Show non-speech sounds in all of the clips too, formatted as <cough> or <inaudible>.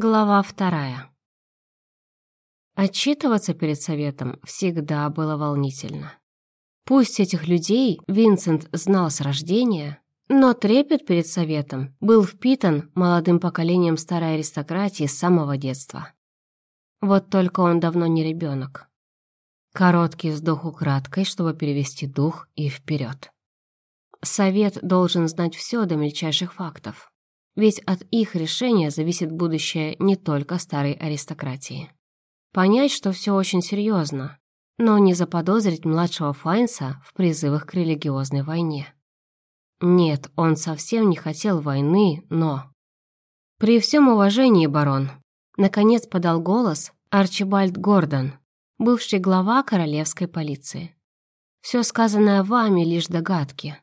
Глава вторая. Отчитываться перед советом всегда было волнительно. Пусть этих людей Винсент знал с рождения, но трепет перед советом был впитан молодым поколением старой аристократии с самого детства. Вот только он давно не ребенок. Короткий вздох украдкой, чтобы перевести дух и вперед. Совет должен знать все до мельчайших фактов ведь от их решения зависит будущее не только старой аристократии. Понять, что все очень серьезно, но не заподозрить младшего Файнса в призывах к религиозной войне. Нет, он совсем не хотел войны, но... При всем уважении, барон, наконец подал голос Арчибальд Гордон, бывший глава королевской полиции. Все сказанное вами лишь догадки.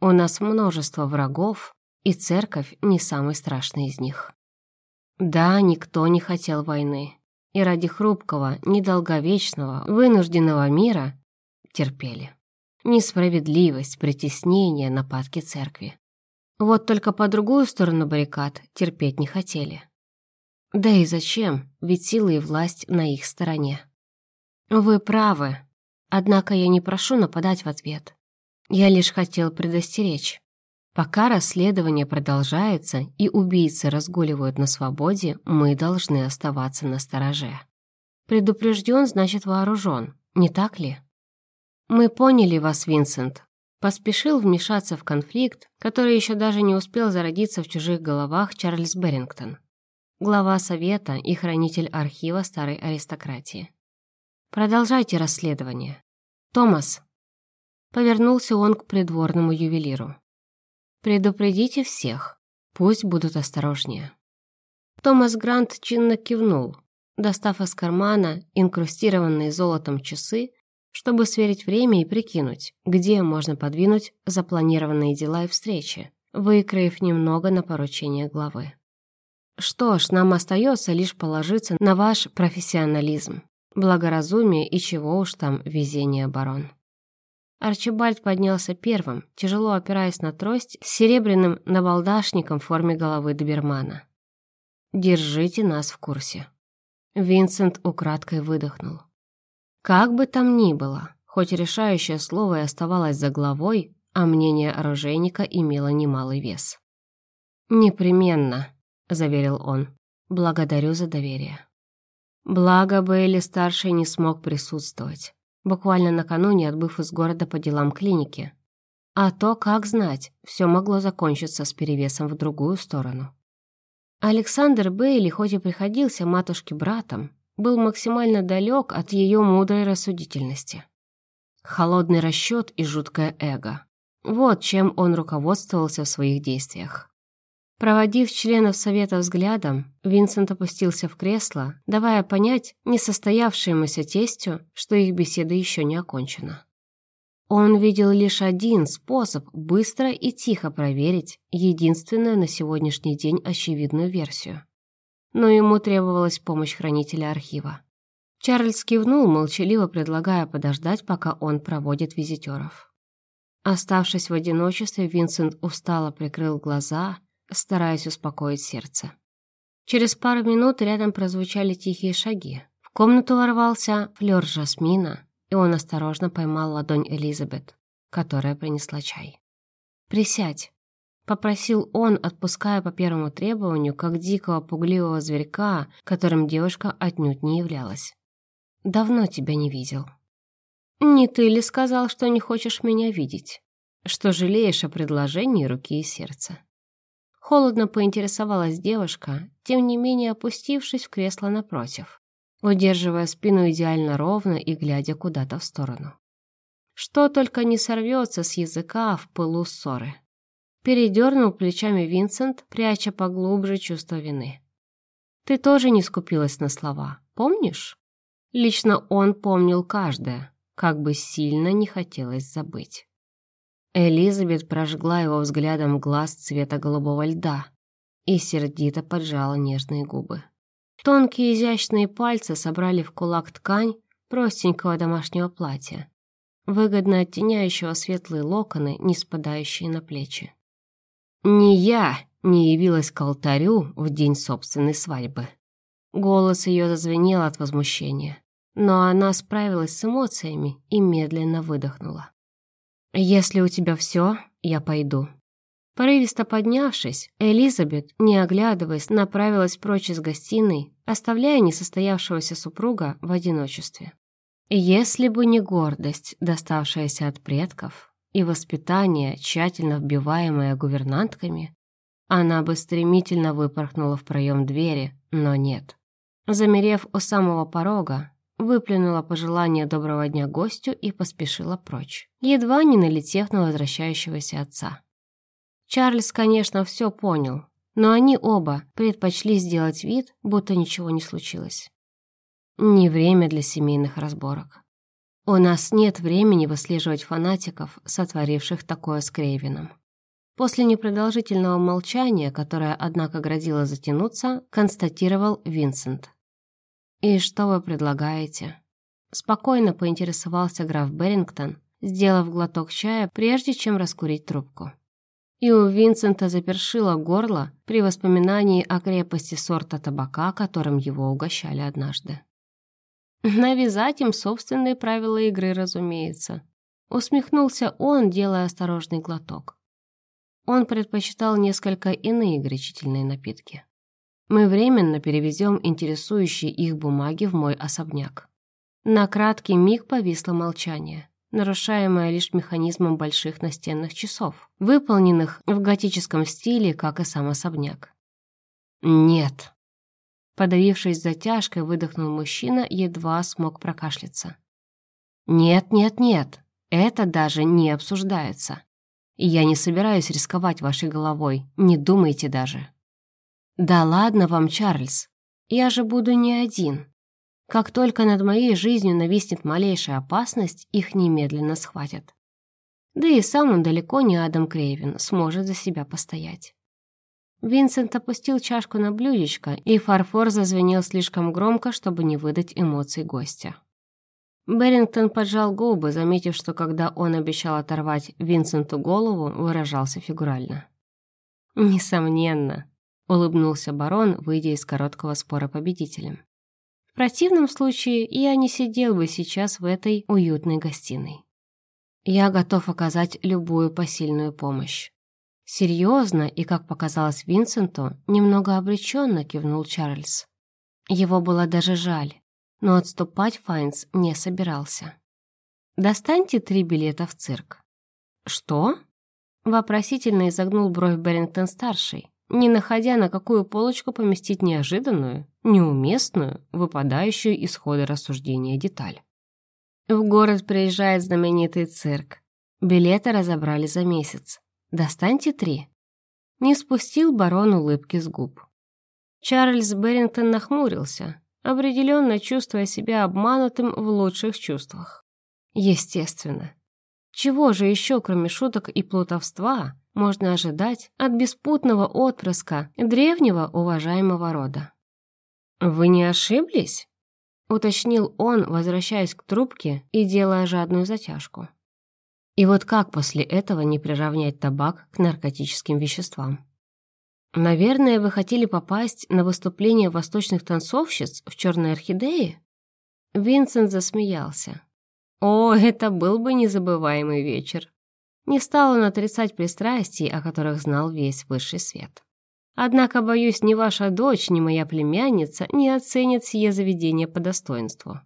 У нас множество врагов, и церковь не самый страшный из них. Да, никто не хотел войны, и ради хрупкого, недолговечного, вынужденного мира терпели. Несправедливость, притеснение, нападки церкви. Вот только по другую сторону баррикад терпеть не хотели. Да и зачем, ведь сила и власть на их стороне. Вы правы, однако я не прошу нападать в ответ. Я лишь хотел предостеречь. Пока расследование продолжается и убийцы разгуливают на свободе, мы должны оставаться на стороже. Предупрежден, значит вооружен, не так ли? Мы поняли вас, Винсент. Поспешил вмешаться в конфликт, который еще даже не успел зародиться в чужих головах Чарльз Берингтон, глава совета и хранитель архива старой аристократии. Продолжайте расследование. Томас. Повернулся он к придворному ювелиру. Предупредите всех, пусть будут осторожнее. Томас Грант чинно кивнул, достав из кармана инкрустированные золотом часы, чтобы сверить время и прикинуть, где можно подвинуть запланированные дела и встречи, выкроив немного на поручение главы. Что ж, нам остается лишь положиться на ваш профессионализм, благоразумие и чего уж там везение, барон. Арчибальд поднялся первым, тяжело опираясь на трость с серебряным набалдашником в форме головы добермана. «Держите нас в курсе». Винсент украдкой выдохнул. Как бы там ни было, хоть решающее слово и оставалось за главой, а мнение оружейника имело немалый вес. «Непременно», — заверил он. «Благодарю за доверие». Благо Бейли-старший не смог присутствовать буквально накануне отбыв из города по делам клиники. А то, как знать, все могло закончиться с перевесом в другую сторону. Александр Бейли, хоть и приходился матушке братом, был максимально далек от ее мудрой рассудительности. Холодный расчет и жуткое эго. Вот чем он руководствовался в своих действиях. Проводив членов совета взглядом, Винсент опустился в кресло, давая понять несостоявшемуся тестю, что их беседа еще не окончена. Он видел лишь один способ быстро и тихо проверить единственную на сегодняшний день очевидную версию. Но ему требовалась помощь хранителя архива. Чарльз кивнул, молчаливо предлагая подождать, пока он проводит визитеров. Оставшись в одиночестве, Винсент устало прикрыл глаза стараясь успокоить сердце. Через пару минут рядом прозвучали тихие шаги. В комнату ворвался флёр жасмина, и он осторожно поймал ладонь Элизабет, которая принесла чай. «Присядь», — попросил он, отпуская по первому требованию, как дикого пугливого зверька, которым девушка отнюдь не являлась. «Давно тебя не видел». «Не ты ли сказал, что не хочешь меня видеть? Что жалеешь о предложении руки и сердца?» Холодно поинтересовалась девушка, тем не менее опустившись в кресло напротив, удерживая спину идеально ровно и глядя куда-то в сторону. Что только не сорвется с языка в пылу ссоры. Передернул плечами Винсент, пряча поглубже чувство вины. «Ты тоже не скупилась на слова, помнишь?» Лично он помнил каждое, как бы сильно не хотелось забыть. Элизабет прожгла его взглядом глаз цвета голубого льда и сердито поджала нежные губы. Тонкие изящные пальцы собрали в кулак ткань простенького домашнего платья, выгодно оттеняющего светлые локоны, не спадающие на плечи. «Не я, не явилась к алтарю в день собственной свадьбы. Голос ее зазвенел от возмущения, но она справилась с эмоциями и медленно выдохнула. «Если у тебя все, я пойду». Порывисто поднявшись, Элизабет, не оглядываясь, направилась прочь из гостиной, оставляя несостоявшегося супруга в одиночестве. Если бы не гордость, доставшаяся от предков, и воспитание, тщательно вбиваемое гувернантками, она бы стремительно выпорхнула в проем двери, но нет. Замерев у самого порога, выплюнула пожелание доброго дня гостю и поспешила прочь, едва не налетев на возвращающегося отца. Чарльз, конечно, все понял, но они оба предпочли сделать вид, будто ничего не случилось. Не время для семейных разборок. У нас нет времени выслеживать фанатиков, сотворивших такое с Крейвином. После непродолжительного молчания, которое, однако, грозило затянуться, констатировал Винсент. «И что вы предлагаете?» Спокойно поинтересовался граф Берингтон, сделав глоток чая, прежде чем раскурить трубку. И у Винсента запершило горло при воспоминании о крепости сорта табака, которым его угощали однажды. Навязать им собственные правила игры, разумеется. Усмехнулся он, делая осторожный глоток. Он предпочитал несколько иные горячительные напитки. Мы временно перевезем интересующие их бумаги в мой особняк. На краткий миг повисло молчание, нарушаемое лишь механизмом больших настенных часов, выполненных в готическом стиле, как и сам особняк. «Нет», Подавившись затяжкой, выдохнул мужчина, едва смог прокашляться. «Нет, нет, нет, это даже не обсуждается. Я не собираюсь рисковать вашей головой, не думайте даже. Да ладно вам, Чарльз, я же буду не один. Как только над моей жизнью нависнет малейшая опасность, их немедленно схватят. Да и сам он далеко не Адам Крейвен, сможет за себя постоять. Винсент опустил чашку на блюдечко, и фарфор зазвенел слишком громко, чтобы не выдать эмоций гостя. Берингтон поджал губы, заметив, что когда он обещал оторвать Винсенту голову, выражался фигурально. «Несомненно», — улыбнулся барон, выйдя из короткого спора победителем. «В противном случае я не сидел бы сейчас в этой уютной гостиной. Я готов оказать любую посильную помощь». Серьезно и, как показалось Винсенту, немного обреченно кивнул Чарльз. Его было даже жаль но отступать Файнс не собирался. «Достаньте три билета в цирк». «Что?» — вопросительно изогнул бровь Берингтон-старший, не находя, на какую полочку поместить неожиданную, неуместную, выпадающую из хода рассуждения деталь. В город приезжает знаменитый цирк. Билеты разобрали за месяц. Достаньте три. Не спустил барон улыбки с губ. Чарльз Берингтон нахмурился, определенно чувствуя себя обманутым в лучших чувствах. Естественно. Чего же еще, кроме шуток и плутовства, можно ожидать от беспутного отпрыска древнего уважаемого рода? «Вы не ошиблись?» — уточнил он, возвращаясь к трубке и делая жадную затяжку. И вот как после этого не приравнять табак к наркотическим веществам? «Наверное, вы хотели попасть на выступление восточных танцовщиц в «Черной орхидее»?» Винсент засмеялся. «О, это был бы незабываемый вечер!» Не стал он отрицать пристрастий, о которых знал весь высший свет. Однако, боюсь, ни ваша дочь, ни моя племянница не оценят сие заведение по достоинству.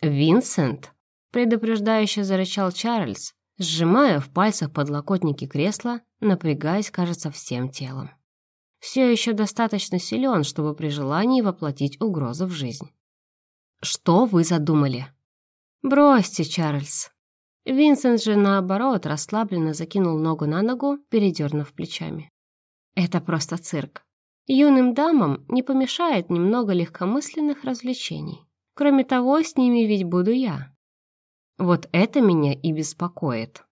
«Винсент!» — предупреждающе зарычал Чарльз, сжимая в пальцах подлокотники кресла, напрягаясь, кажется, всем телом все еще достаточно силен, чтобы при желании воплотить угрозу в жизнь. «Что вы задумали?» «Бросьте, Чарльз». Винсент же, наоборот, расслабленно закинул ногу на ногу, передернув плечами. «Это просто цирк. Юным дамам не помешает немного легкомысленных развлечений. Кроме того, с ними ведь буду я. Вот это меня и беспокоит».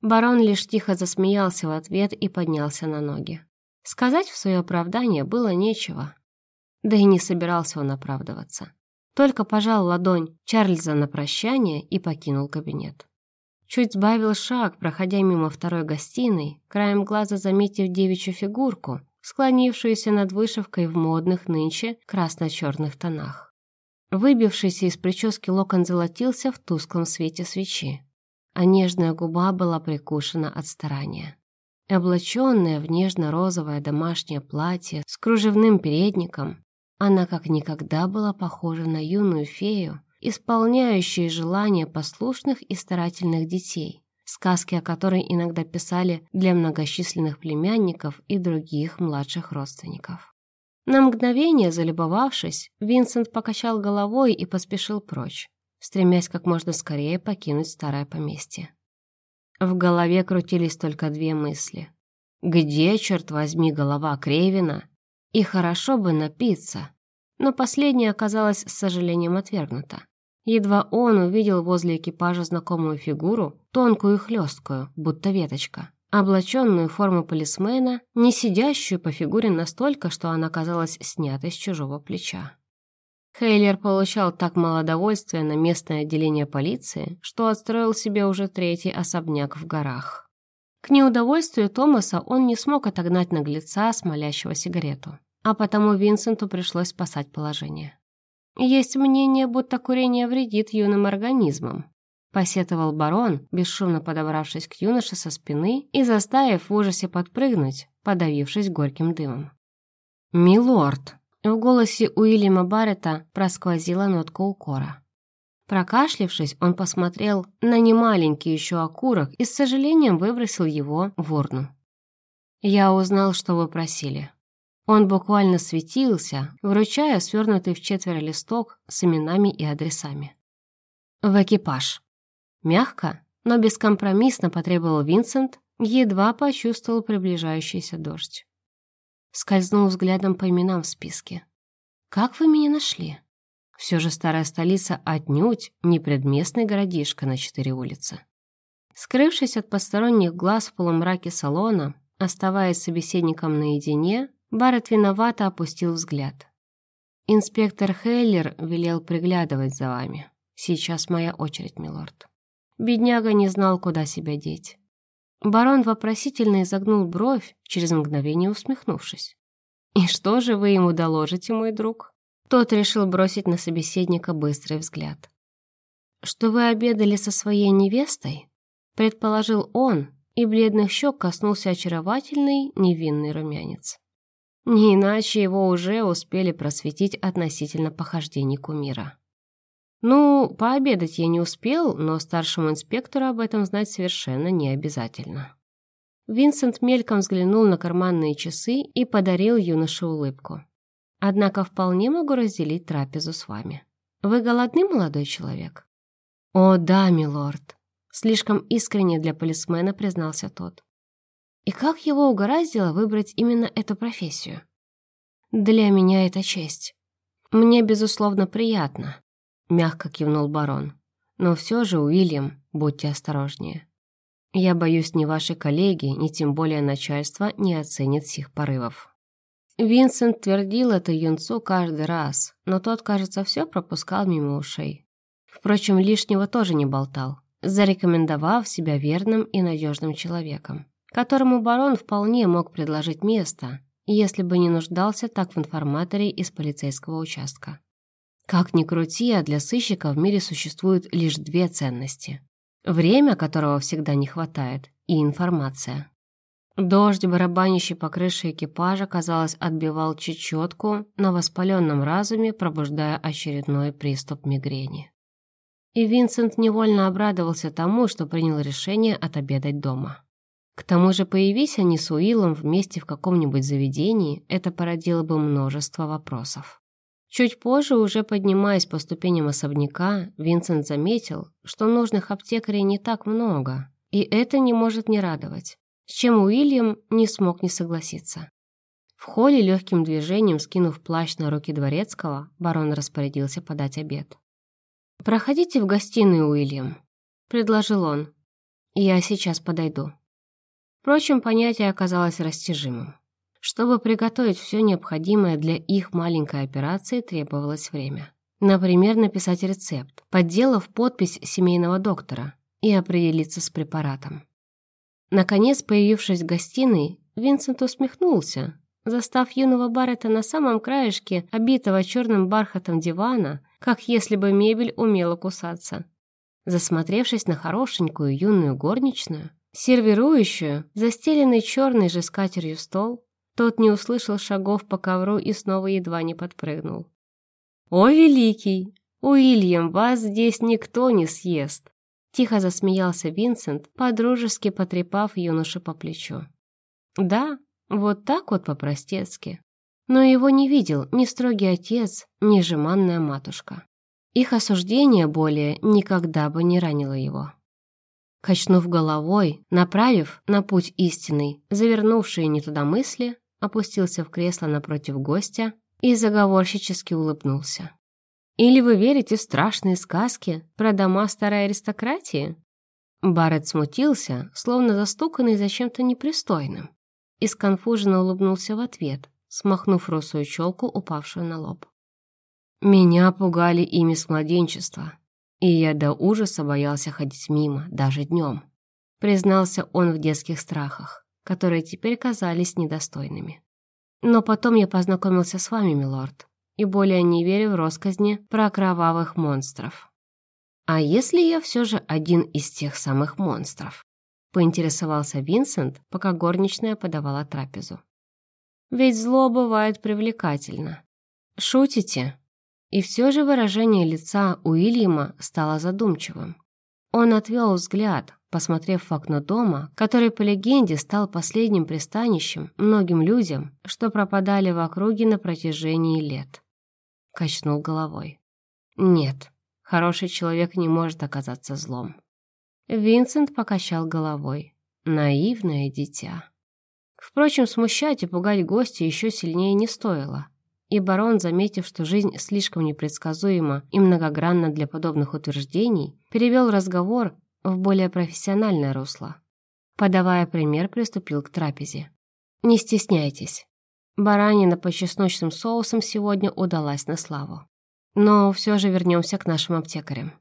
Барон лишь тихо засмеялся в ответ и поднялся на ноги. Сказать в свое оправдание было нечего. Да и не собирался он оправдываться. Только пожал ладонь Чарльза на прощание и покинул кабинет. Чуть сбавил шаг, проходя мимо второй гостиной, краем глаза заметив девичью фигурку, склонившуюся над вышивкой в модных нынче красно-черных тонах. Выбившийся из прически локон золотился в тусклом свете свечи, а нежная губа была прикушена от старания. Облаченная в нежно-розовое домашнее платье с кружевным передником, она как никогда была похожа на юную фею, исполняющую желания послушных и старательных детей, сказки о которой иногда писали для многочисленных племянников и других младших родственников. На мгновение залюбовавшись, Винсент покачал головой и поспешил прочь, стремясь как можно скорее покинуть старое поместье. В голове крутились только две мысли. Где, черт возьми, голова Крейвина и хорошо бы напиться. Но последнее оказалось с сожалением отвергнуто. Едва он увидел возле экипажа знакомую фигуру, тонкую и хлесткую, будто веточка, облаченную в форму полисмена, не сидящую по фигуре настолько, что она казалась снятой с чужого плеча. Хейлер получал так мало удовольствия на местное отделение полиции, что отстроил себе уже третий особняк в горах. К неудовольствию Томаса он не смог отогнать наглеца, смолящего сигарету а потому Винсенту пришлось спасать положение. «Есть мнение, будто курение вредит юным организмам», посетовал барон, бесшумно подобравшись к юноше со спины и заставив в ужасе подпрыгнуть, подавившись горьким дымом. «Милорд!» В голосе Уильяма Баррета просквозила нотка укора. Прокашлившись, он посмотрел на немаленький еще окурок и с сожалением выбросил его в урну. «Я узнал, что вы просили», он буквально светился, вручая свернутый в четверо листок с именами и адресами. «В экипаж». Мягко, но бескомпромиссно потребовал Винсент, едва почувствовал приближающийся дождь. Скользнул взглядом по именам в списке. «Как вы меня нашли?» Все же старая столица отнюдь не предместный городишко на четыре улицы. Скрывшись от посторонних глаз в полумраке салона, оставаясь собеседником наедине, Барретт виновато опустил взгляд. «Инспектор Хейлер велел приглядывать за вами. Сейчас моя очередь, милорд». Бедняга не знал, куда себя деть. Барон вопросительно изогнул бровь, через мгновение усмехнувшись. «И что же вы ему доложите, мой друг?» Тот решил бросить на собеседника быстрый взгляд. «Что вы обедали со своей невестой?» Предположил он, и бледных щек коснулся очаровательный невинный румянец. Не иначе его уже успели просветить относительно похождений кумира. Ну, пообедать я не успел, но старшему инспектору об этом знать совершенно не обязательно. Винсент мельком взглянул на карманные часы и подарил юноше улыбку. Однако вполне могу разделить трапезу с вами. Вы голодны, молодой человек? О, да, милорд. Слишком искренне для полисмена признался тот. И как его угораздило выбрать именно эту профессию? Для меня это честь. Мне, безусловно, приятно, мягко кивнул барон. Но все же, Уильям, будьте осторожнее. Я боюсь, ни ваши коллеги, ни тем более начальство не оценят сих порывов. Винсент твердил это юнцу каждый раз, но тот, кажется, все пропускал мимо ушей. Впрочем, лишнего тоже не болтал, зарекомендовав себя верным и надежным человеком которому барон вполне мог предложить место, если бы не нуждался так в информаторе из полицейского участка. Как ни крути, а для сыщика в мире существуют лишь две ценности. Время, которого всегда не хватает, и информация. Дождь, барабанящий по крыше экипажа, казалось, отбивал чечетку на воспаленном разуме, пробуждая очередной приступ мигрени. И Винсент невольно обрадовался тому, что принял решение отобедать дома. К тому же, появись они с Уиллом вместе в каком-нибудь заведении, это породило бы множество вопросов. Чуть позже, уже поднимаясь по ступеням особняка, Винсент заметил, что нужных аптекарей не так много, и это не может не радовать, с чем Уильям не смог не согласиться. В холле легким движением, скинув плащ на руки дворецкого, барон распорядился подать обед. «Проходите в гостиную, Уильям», — предложил он. «Я сейчас подойду». Впрочем, понятие оказалось растяжимым. Чтобы приготовить все необходимое для их маленькой операции, требовалось время. Например, написать рецепт, подделав подпись семейного доктора, и определиться с препаратом. Наконец, появившись в гостиной, Винсент усмехнулся, застав юного Баррета на самом краешке, обитого черным бархатом дивана, как если бы мебель умела кусаться. Засмотревшись на хорошенькую юную горничную, сервирующую застеленный черной же скатерью стол, тот не услышал шагов по ковру и снова едва не подпрыгнул. «О, великий! Уильям, вас здесь никто не съест!» Тихо засмеялся Винсент, подружески потрепав юношу по плечу. «Да, вот так вот по-простецки. Но его не видел ни строгий отец, ни жеманная матушка. Их осуждение более никогда бы не ранило его. Качнув головой, направив на путь истинный, завернувшие не туда мысли, опустился в кресло напротив гостя и заговорщически улыбнулся. «Или вы верите в страшные сказки про дома старой аристократии?» Барретт смутился, словно застуканный за чем-то непристойным и сконфуженно улыбнулся в ответ, смахнув русую челку, упавшую на лоб. Меня пугали ими с младенчества, и я до ужаса боялся ходить мимо, даже днем. Признался он в детских страхах, которые теперь казались недостойными. Но потом я познакомился с вами, милорд, и более не верю в росказни про кровавых монстров. А если я все же один из тех самых монстров? поинтересовался Винсент, пока горничная подавала трапезу. Ведь зло бывает привлекательно. Шутите? И все же выражение лица Уильяма стало задумчивым. Он отвел взгляд, посмотрев в окно дома, который, по легенде, стал последним пристанищем многим людям, что пропадали в округе на протяжении лет. Качнул головой. Нет, хороший человек не может оказаться злом. Винсент покачал головой. Наивное дитя. Впрочем, смущать и пугать гостя еще сильнее не стоило. И барон, заметив, что жизнь слишком непредсказуема и многогранна для подобных утверждений, перевел разговор в более профессиональное русло. Подавая пример, приступил к трапезе. «Не стесняйтесь. Баранина по чесночным соусам сегодня удалась на славу. Но все же вернемся к нашим аптекарям.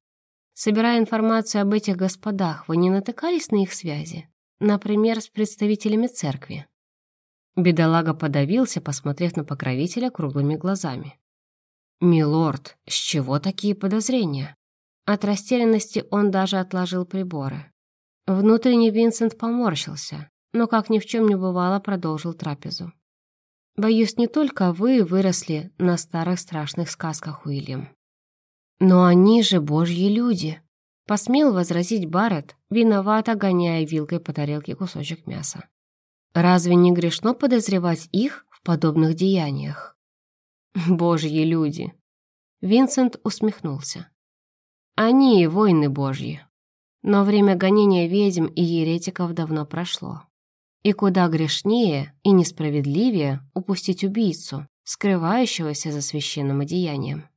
Собирая информацию об этих господах, вы не натыкались на их связи? Например, с представителями церкви?» Бедолага подавился, посмотрев на покровителя круглыми глазами. «Милорд, с чего такие подозрения?» От растерянности он даже отложил приборы. Внутренне Винсент поморщился, но, как ни в чем не бывало, продолжил трапезу. «Боюсь, не только вы выросли на старых страшных сказках, Уильям. «Но они же божьи люди!» Посмел возразить Барретт, виновато гоняя вилкой по тарелке кусочек мяса. «Разве не грешно подозревать их в подобных деяниях?» <laughs> «Божьи люди!» Винсент усмехнулся. «Они и воины божьи. Но время гонения ведьм и еретиков давно прошло. И куда грешнее и несправедливее упустить убийцу, скрывающегося за священным одеянием.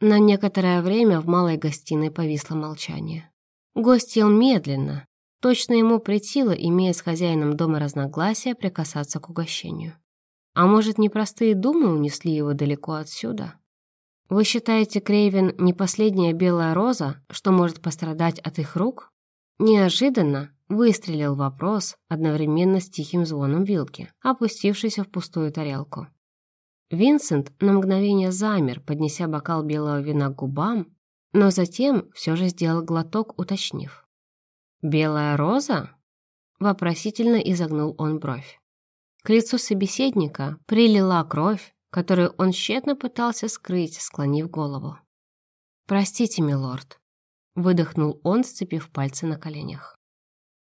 На некоторое время в малой гостиной повисло молчание. Гость ел медленно. Точно ему претило, имея с хозяином дома разногласия, прикасаться к угощению. А может, непростые думы унесли его далеко отсюда? Вы считаете, Крейвен не последняя белая роза, что может пострадать от их рук? Неожиданно выстрелил вопрос одновременно с тихим звоном вилки, опустившейся в пустую тарелку. Винсент на мгновение замер, поднеся бокал белого вина к губам, но затем все же сделал глоток, уточнив. «Белая роза?» Вопросительно изогнул он бровь. К лицу собеседника прилила кровь, которую он тщетно пытался скрыть, склонив голову. «Простите, милорд», — выдохнул он, сцепив пальцы на коленях.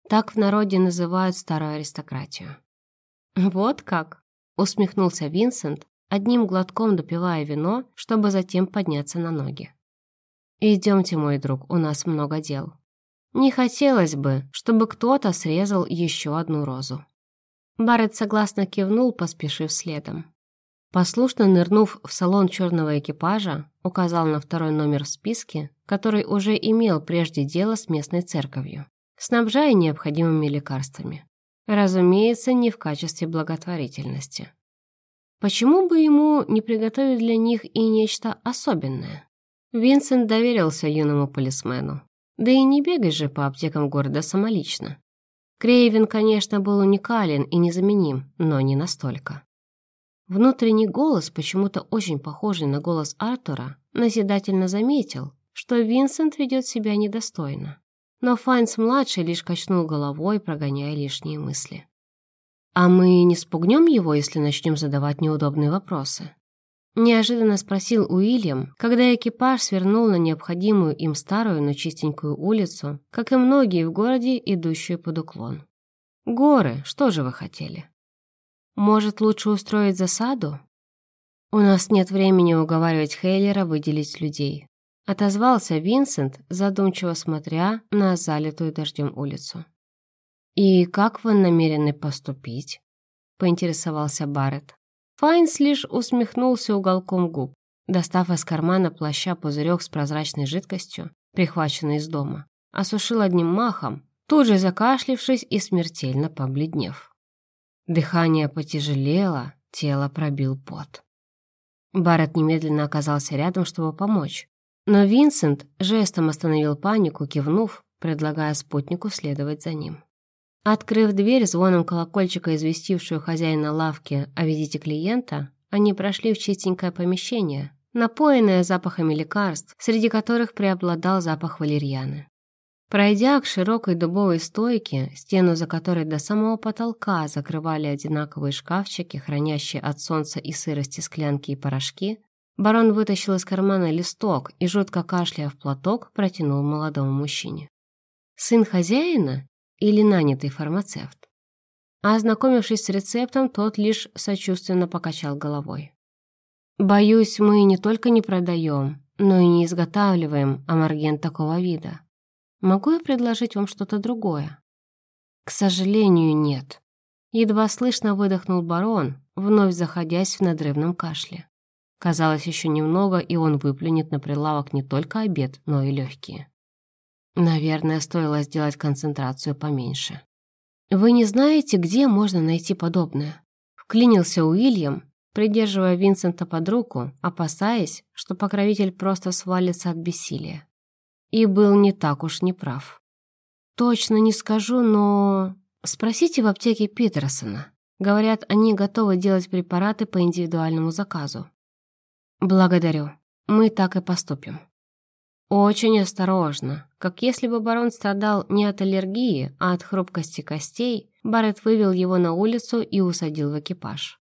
Так в народе называют старую аристократию. «Вот как?» — усмехнулся Винсент, одним глотком допивая вино, чтобы затем подняться на ноги. «Идемте, мой друг, у нас много дел. Не хотелось бы, чтобы кто-то срезал еще одну розу». Барретт согласно кивнул, поспешив следом. Послушно нырнув в салон черного экипажа, указал на второй номер в списке, который уже имел прежде дело с местной церковью, снабжая необходимыми лекарствами. Разумеется, не в качестве благотворительности. Почему бы ему не приготовить для них и нечто особенное? Винсент доверился юному полисмену. Да и не бегай же по аптекам города самолично. Крейвен, конечно, был уникален и незаменим, но не настолько. Внутренний голос, почему-то очень похожий на голос Артура, назидательно заметил, что Винсент ведет себя недостойно. Но Файнс-младший лишь качнул головой, прогоняя лишние мысли. «А мы не спугнем его, если начнем задавать неудобные вопросы?» Неожиданно спросил Уильям, когда экипаж свернул на необходимую им старую, но чистенькую улицу, как и многие в городе, идущую под уклон. «Горы, что же вы хотели?» «Может, лучше устроить засаду?» «У нас нет времени уговаривать Хейлера выделить людей», отозвался Винсент, задумчиво смотря на залитую дождем улицу. «И как вы намерены поступить?» поинтересовался Барретт. Файнс лишь усмехнулся уголком губ, достав из кармана плаща пузырек с прозрачной жидкостью, прихваченный из дома, осушил одним махом, тут же закашлившись и смертельно побледнев. Дыхание потяжелело, тело пробил пот. Барретт немедленно оказался рядом, чтобы помочь, но Винсент жестом остановил панику, кивнув, предлагая спутнику следовать за ним. Открыв дверь, звоном колокольчика, известившую хозяина лавки о визите клиента, они прошли в чистенькое помещение, напоенное запахами лекарств, среди которых преобладал запах валерьяны. Пройдя к широкой дубовой стойке, стену за которой до самого потолка закрывали одинаковые шкафчики, хранящие от солнца и сырости склянки и порошки, барон вытащил из кармана листок и, жутко кашляя в платок, протянул молодому мужчине. «Сын хозяина?» Или нанятый фармацевт. А ознакомившись с рецептом, тот лишь сочувственно покачал головой. «Боюсь, мы не только не продаем, но и не изготавливаем амарген такого вида. Могу я предложить вам что-то другое?» «К сожалению, нет». Едва слышно выдохнул барон, вновь заходясь в надрывном кашле. Казалось, еще немного, и он выплюнет на прилавок не только обед, но и легкие. Наверное, стоило сделать концентрацию поменьше. «Вы не знаете, где можно найти подобное?» Вклинился Уильям, придерживая Винсента под руку, опасаясь, что покровитель просто свалится от бессилия. И был не так уж неправ. «Точно не скажу, но...» «Спросите в аптеке Питерсона. Говорят, они готовы делать препараты по индивидуальному заказу». «Благодарю. Мы так и поступим». Очень осторожно, как если бы барон страдал не от аллергии, а от хрупкости костей, Барретт вывел его на улицу и усадил в экипаж.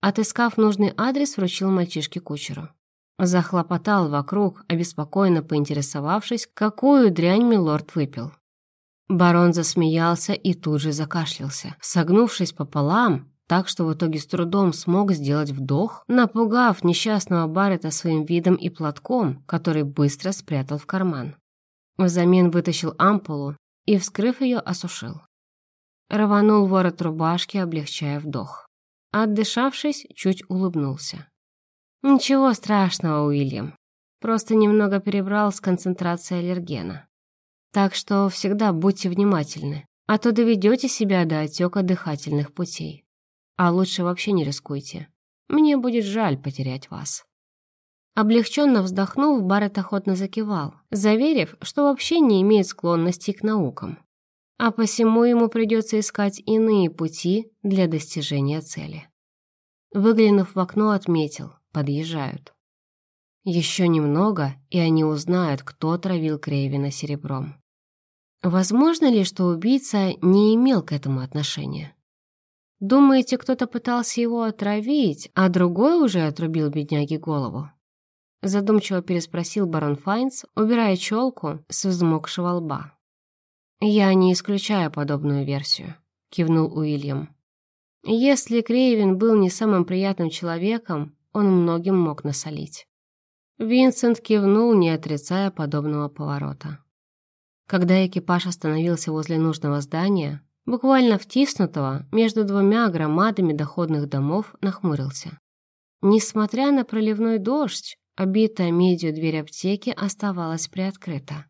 Отыскав нужный адрес, вручил мальчишке кучеру. Захлопотал вокруг, обеспокоенно поинтересовавшись, какую дрянь милорд выпил. Барон засмеялся и тут же закашлялся. Согнувшись пополам, так что в итоге с трудом смог сделать вдох, напугав несчастного Баррета своим видом и платком, который быстро спрятал в карман. Взамен вытащил ампулу и, вскрыв ее, осушил. Рванул ворот рубашки, облегчая вдох. Отдышавшись, чуть улыбнулся. «Ничего страшного, Уильям. Просто немного перебрал с концентрацией аллергена. Так что всегда будьте внимательны, а то доведете себя до отека дыхательных путей. А лучше вообще не рискуйте. Мне будет жаль потерять вас». Облегченно вздохнув, Барретт охотно закивал, заверив, что вообще не имеет склонности к наукам. А посему ему придется искать иные пути для достижения цели. Выглянув в окно, отметил, подъезжают. Еще немного, и они узнают, кто отравил Крейвина серебром. Возможно ли, что убийца не имел к этому отношения? Думаете, кто-то пытался его отравить, а другой уже отрубил бедняге голову?» Задумчиво переспросил барон Файнс, убирая челку с взмокшего лба. «Я не исключаю подобную версию», — кивнул Уильям. «Если Крейвен был не самым приятным человеком, он многим мог насолить». Винсент кивнул, не отрицая подобного поворота. Когда экипаж остановился возле нужного здания, буквально втиснутого между двумя громадами доходных домов, нахмурился. Несмотря на проливной дождь, обитая медью дверь аптеки оставалась приоткрыта.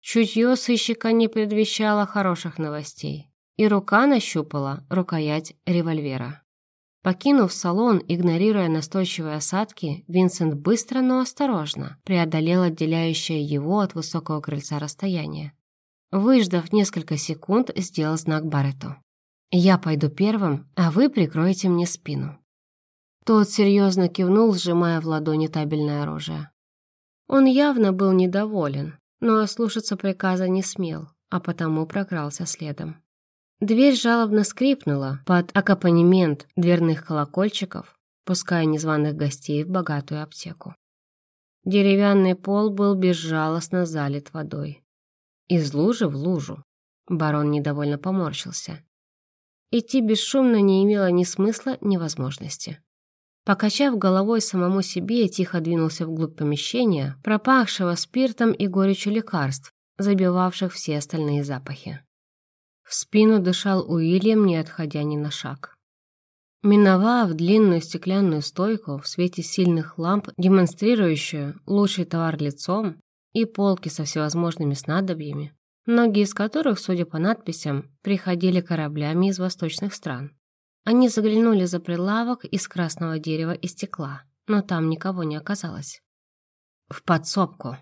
Чутье сыщика не предвещало хороших новостей, и рука нащупала рукоять револьвера. Покинув салон, игнорируя настойчивые осадки, Винсент быстро, но осторожно преодолел отделяющее его от высокого крыльца расстояние. Выждав несколько секунд, сделал знак Баррету. «Я пойду первым, а вы прикроете мне спину». Тот серьезно кивнул, сжимая в ладони табельное оружие. Он явно был недоволен, но ослушаться приказа не смел, а потому прокрался следом. Дверь жалобно скрипнула под аккомпанемент дверных колокольчиков, пуская незваных гостей в богатую аптеку. Деревянный пол был безжалостно залит водой. Из лужи в лужу. Барон недовольно поморщился. Идти бесшумно не имело ни смысла, ни возможности. Покачав головой самому себе, тихо двинулся вглубь помещения, пропахшего спиртом и горечью лекарств, забивавших все остальные запахи. В спину дышал Уильям, не отходя ни на шаг. Миновав длинную стеклянную стойку в свете сильных ламп, демонстрирующую лучший товар лицом, и полки со всевозможными снадобьями, многие из которых, судя по надписям, приходили кораблями из восточных стран. Они заглянули за прилавок из красного дерева и стекла, но там никого не оказалось. В подсобку.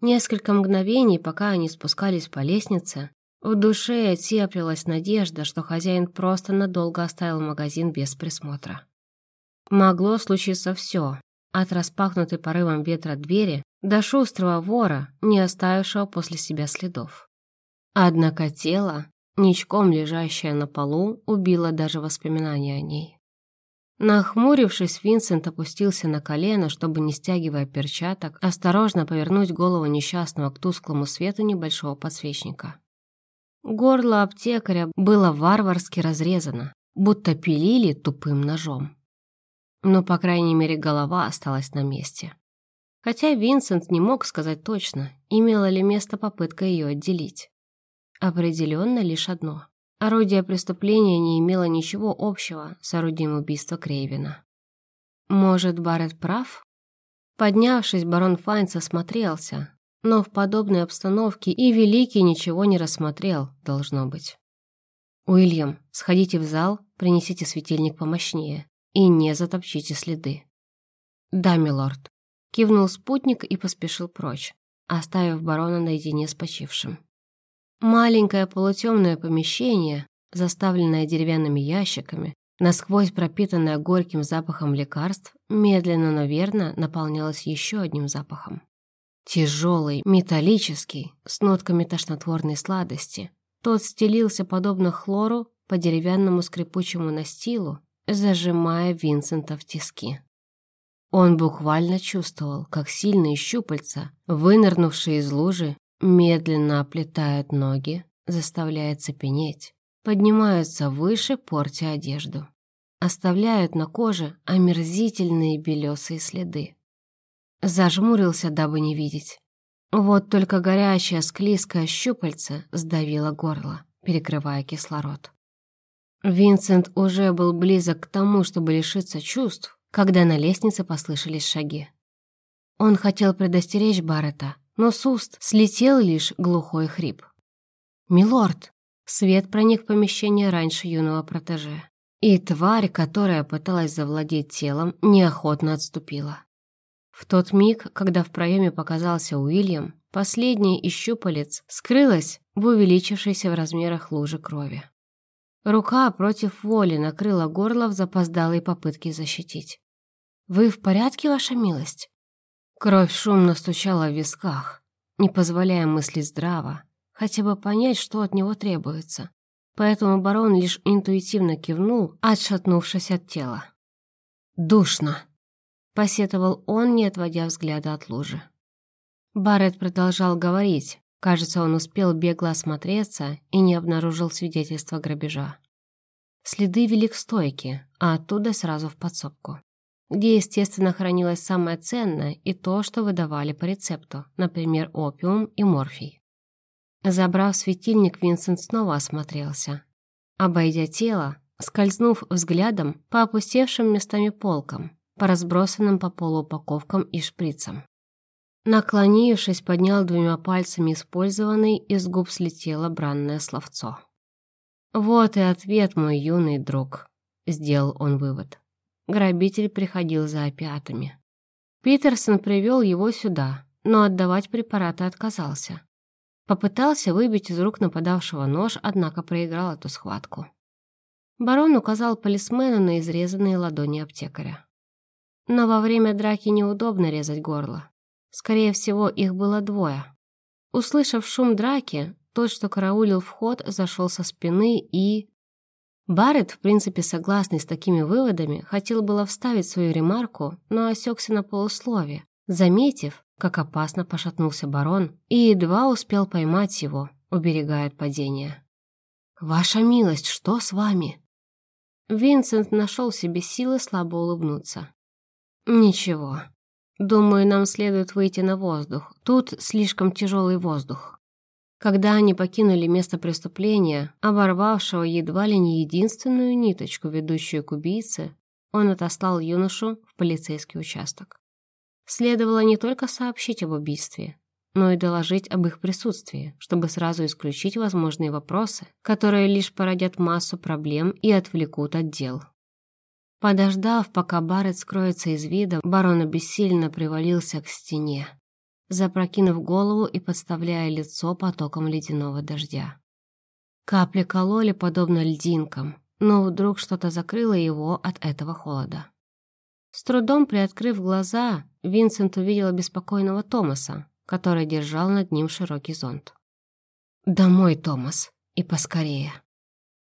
Несколько мгновений, пока они спускались по лестнице, в душе теплилась надежда, что хозяин просто надолго оставил магазин без присмотра. Могло случиться все, от распахнутой порывом ветра двери до шустрого вора, не оставившего после себя следов. Однако тело, ничком лежащее на полу, убило даже воспоминания о ней. Нахмурившись, Винсент опустился на колено, чтобы, не стягивая перчаток, осторожно повернуть голову несчастного к тусклому свету небольшого подсвечника. Горло аптекаря было варварски разрезано, будто пилили тупым ножом. Но, по крайней мере, голова осталась на месте. Хотя Винсент не мог сказать точно, имела ли место попытка ее отделить. Определенно лишь одно. Орудие преступления не имело ничего общего с орудием убийства Крейвина. Может, Барретт прав? Поднявшись, барон Файнс осмотрелся, но в подобной обстановке и Великий ничего не рассмотрел, должно быть. «Уильям, сходите в зал, принесите светильник помощнее и не затопчите следы». «Да, милорд», — кивнул спутник и поспешил прочь, оставив барона наедине с почившим. Маленькое полутемное помещение, заставленное деревянными ящиками, насквозь пропитанное горьким запахом лекарств, медленно, но верно наполнялось еще одним запахом. Тяжелый, металлический, с нотками тошнотворной сладости. Тот стелился подобно хлору по деревянному скрипучему настилу, зажимая Винсента в тиски. Он буквально чувствовал, как сильные щупальца, вынырнувшие из лужи, медленно оплетают ноги, заставляя цепенеть, поднимаются выше, портя одежду. Оставляют на коже омерзительные белесые следы. Зажмурился, дабы не видеть. Вот только горячая склизкая щупальце сдавило горло, перекрывая кислород. Винсент уже был близок к тому, чтобы лишиться чувств, когда на лестнице послышались шаги. Он хотел предостеречь Баррета, но с уст слетел лишь глухой хрип. «Милорд!» Свет проник в помещение раньше юного протеже. И тварь, которая пыталась завладеть телом, неохотно отступила. В тот миг, когда в проеме показался Уильям, последний из щупалец скрылась в увеличившейся в размерах луже крови. Рука против воли накрыла горло в запоздалой попытке защитить. «Вы в порядке, ваша милость?» Кровь шумно стучала в висках, не позволяя мыслить здраво, хотя бы понять, что от него требуется. Поэтому барон лишь интуитивно кивнул, отшатнувшись от тела. «Душно!» посетовал он, не отводя взгляда от лужи. Барретт продолжал говорить. Кажется, он успел бегло осмотреться и не обнаружил свидетельства грабежа. Следы вели к стойке, а оттуда сразу в подсобку, где, естественно, хранилось самое ценное и то, что выдавали по рецепту, например, опиум и морфий. Забрав светильник, Винсент снова осмотрелся. Обойдя тело, скользнув взглядом по опустевшим местами полкам, по разбросанным по полу упаковкам и шприцам. Наклонившись, поднял двумя пальцами использованный, и с губ слетело бранное словцо. «Вот и ответ, мой юный друг. сделал он вывод. Грабитель приходил за опиатами. Питерсон привел его сюда, но отдавать препараты отказался. Попытался выбить из рук нападавшего нож, однако проиграл эту схватку. Барон указал полисмену на изрезанные ладони аптекаря. Но во время драки неудобно резать горло. Скорее всего, их было двое. Услышав шум драки, тот, что караулил вход, зашел со спины и... Барретт, в принципе согласный с такими выводами, хотел было вставить свою ремарку, но осекся на полуслове, заметив, как опасно пошатнулся барон и едва успел поймать его, уберегая от падения. «Ваша милость, что с вами?» Винсент нашел в себе силы слабо улыбнуться. «Ничего. Думаю, нам следует выйти на воздух. Тут слишком тяжелый воздух». Когда они покинули место преступления, оборвавшего едва ли не единственную ниточку, ведущую к убийце, он отослал юношу в полицейский участок. Следовало не только сообщить об убийстве, но и доложить об их присутствии, чтобы сразу исключить возможные вопросы, которые лишь породят массу проблем и отвлекут от дел. Подождав, пока Барретт скроется из вида, барон бессильно привалился к стене запрокинув голову и подставляя лицо потоком ледяного дождя. Капли кололи подобно льдинкам, но вдруг что-то закрыло его от этого холода. С трудом приоткрыв глаза, Винсент увидел беспокойного Томаса, который держал над ним широкий зонт. «Домой, Томас, и поскорее!»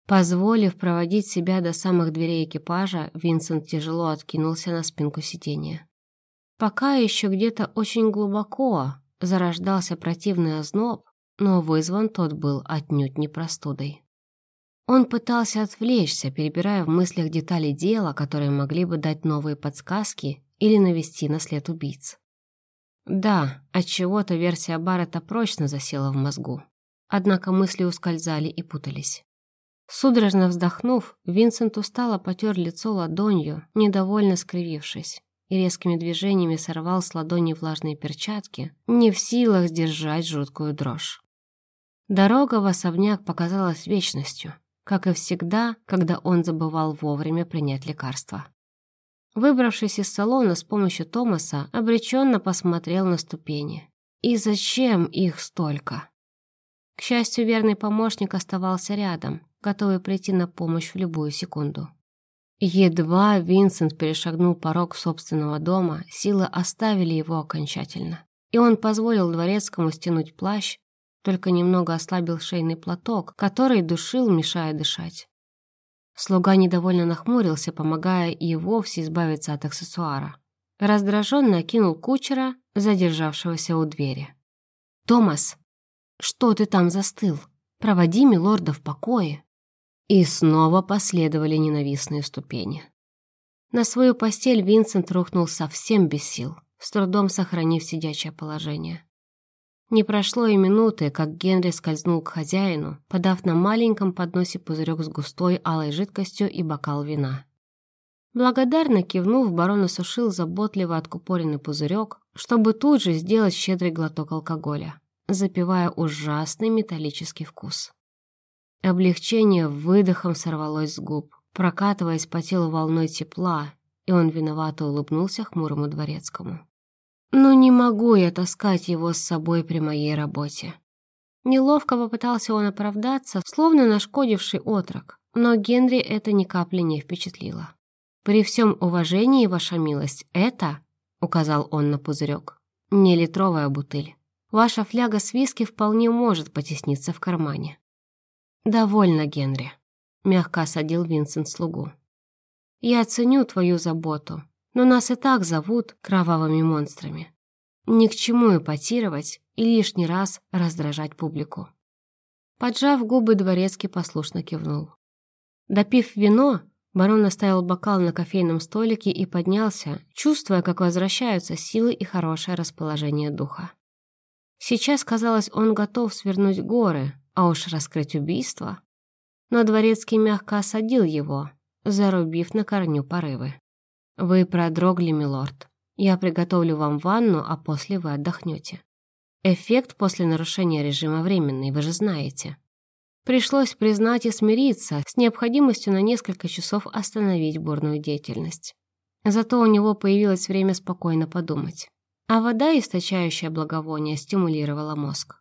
Позволив проводить себя до самых дверей экипажа, Винсент тяжело откинулся на спинку сиденья. Пока еще где-то очень глубоко зарождался противный озноб, но вызван тот был отнюдь не простудой. Он пытался отвлечься, перебирая в мыслях детали дела, которые могли бы дать новые подсказки или навести на след убийц. Да, отчего-то версия Баррета прочно засела в мозгу. Однако мысли ускользали и путались. Судорожно вздохнув, Винсент устало потер лицо ладонью, недовольно скривившись и резкими движениями сорвал с ладони влажные перчатки, не в силах сдержать жуткую дрожь. Дорога в особняк показалась вечностью, как и всегда, когда он забывал вовремя принять лекарство. Выбравшись из салона с помощью Томаса, обреченно посмотрел на ступени. И зачем их столько? К счастью, верный помощник оставался рядом, готовый прийти на помощь в любую секунду. Едва Винсент перешагнул порог собственного дома, силы оставили его окончательно. И он позволил дворецкому стянуть плащ, только немного ослабил шейный платок, который душил, мешая дышать. Слуга недовольно нахмурился, помогая и вовсе избавиться от аксессуара. Раздраженно окинул кучера, задержавшегося у двери. «Томас, что ты там застыл? Проводи милорда в покое!» И снова последовали ненавистные ступени. На свою постель Винсент рухнул совсем без сил, с трудом сохранив сидячее положение. Не прошло и минуты, как Генри скользнул к хозяину, подав на маленьком подносе пузырек с густой алой жидкостью и бокал вина. Благодарно кивнув, барон осушил заботливо откупоренный пузырек, чтобы тут же сделать щедрый глоток алкоголя, запивая ужасный металлический вкус. Облегчение выдохом сорвалось с губ, прокатываясь по телу волной тепла, и он виновато улыбнулся хмурому дворецкому. «Ну не могу я таскать его с собой при моей работе». Неловко попытался он оправдаться, словно нашкодивший отрок, но Генри это ни капли не впечатлило. «При всем уважении, ваша милость, это, — указал он на пузырек, — не литровая бутыль. Ваша фляга с виски вполне может потесниться в кармане. «Довольно, Генри», — мягко осадил Винсент слугу. «Я ценю твою заботу, но нас и так зовут кровавыми монстрами. Ни к чему эпатировать и лишний раз раздражать публику». Поджав губы, дворецкий послушно кивнул. Допив вино, барон оставил бокал на кофейном столике и поднялся, чувствуя, как возвращаются силы и хорошее расположение духа. Сейчас, казалось, он готов свернуть горы, а уж раскрыть убийство. Но дворецкий мягко осадил его, зарубив на корню порывы. «Вы продрогли, милорд. Я приготовлю вам ванну, а после вы отдохнете. Эффект после нарушения режима временный, вы же знаете». Пришлось признать и смириться с необходимостью на несколько часов остановить бурную деятельность. Зато у него появилось время спокойно подумать. А вода, источающая благовоние, стимулировала мозг.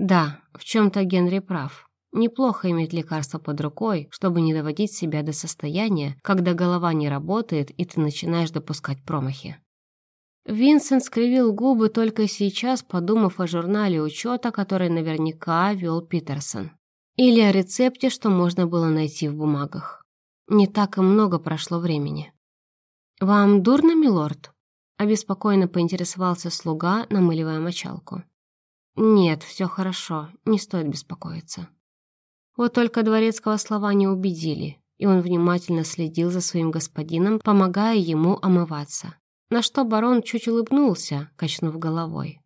Да, в чем-то Генри прав. Неплохо иметь лекарство под рукой, чтобы не доводить себя до состояния, когда голова не работает и ты начинаешь допускать промахи. Винсент скривил губы только сейчас, подумав о журнале учета, который наверняка вел Питерсон. Или о рецепте, что можно было найти в бумагах. Не так и много прошло времени. «Вам дурно, милорд?» — обеспокоенно поинтересовался слуга, намыливая мочалку. «Нет, все хорошо, не стоит беспокоиться». Вот только дворецкого слова не убедили, и он внимательно следил за своим господином, помогая ему омываться. На что барон чуть улыбнулся, качнув головой.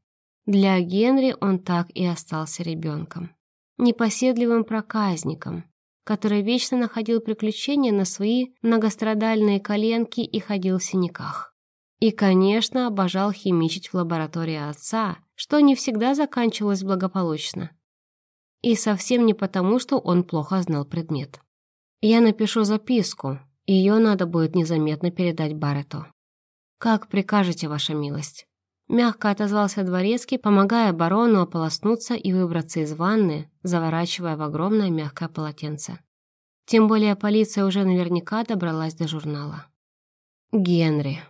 Для Генри он так и остался ребенком. Непоседливым проказником, который вечно находил приключения на свои многострадальные коленки и ходил в синяках. И, конечно, обожал химичить в лаборатории отца, что не всегда заканчивалось благополучно. И совсем не потому, что он плохо знал предмет. Я напишу записку, ее надо будет незаметно передать Баррету. «Как прикажете, ваша милость?» Мягко отозвался дворецкий, помогая барону ополоснуться и выбраться из ванны, заворачивая в огромное мягкое полотенце. Тем более полиция уже наверняка добралась до журнала. Генри.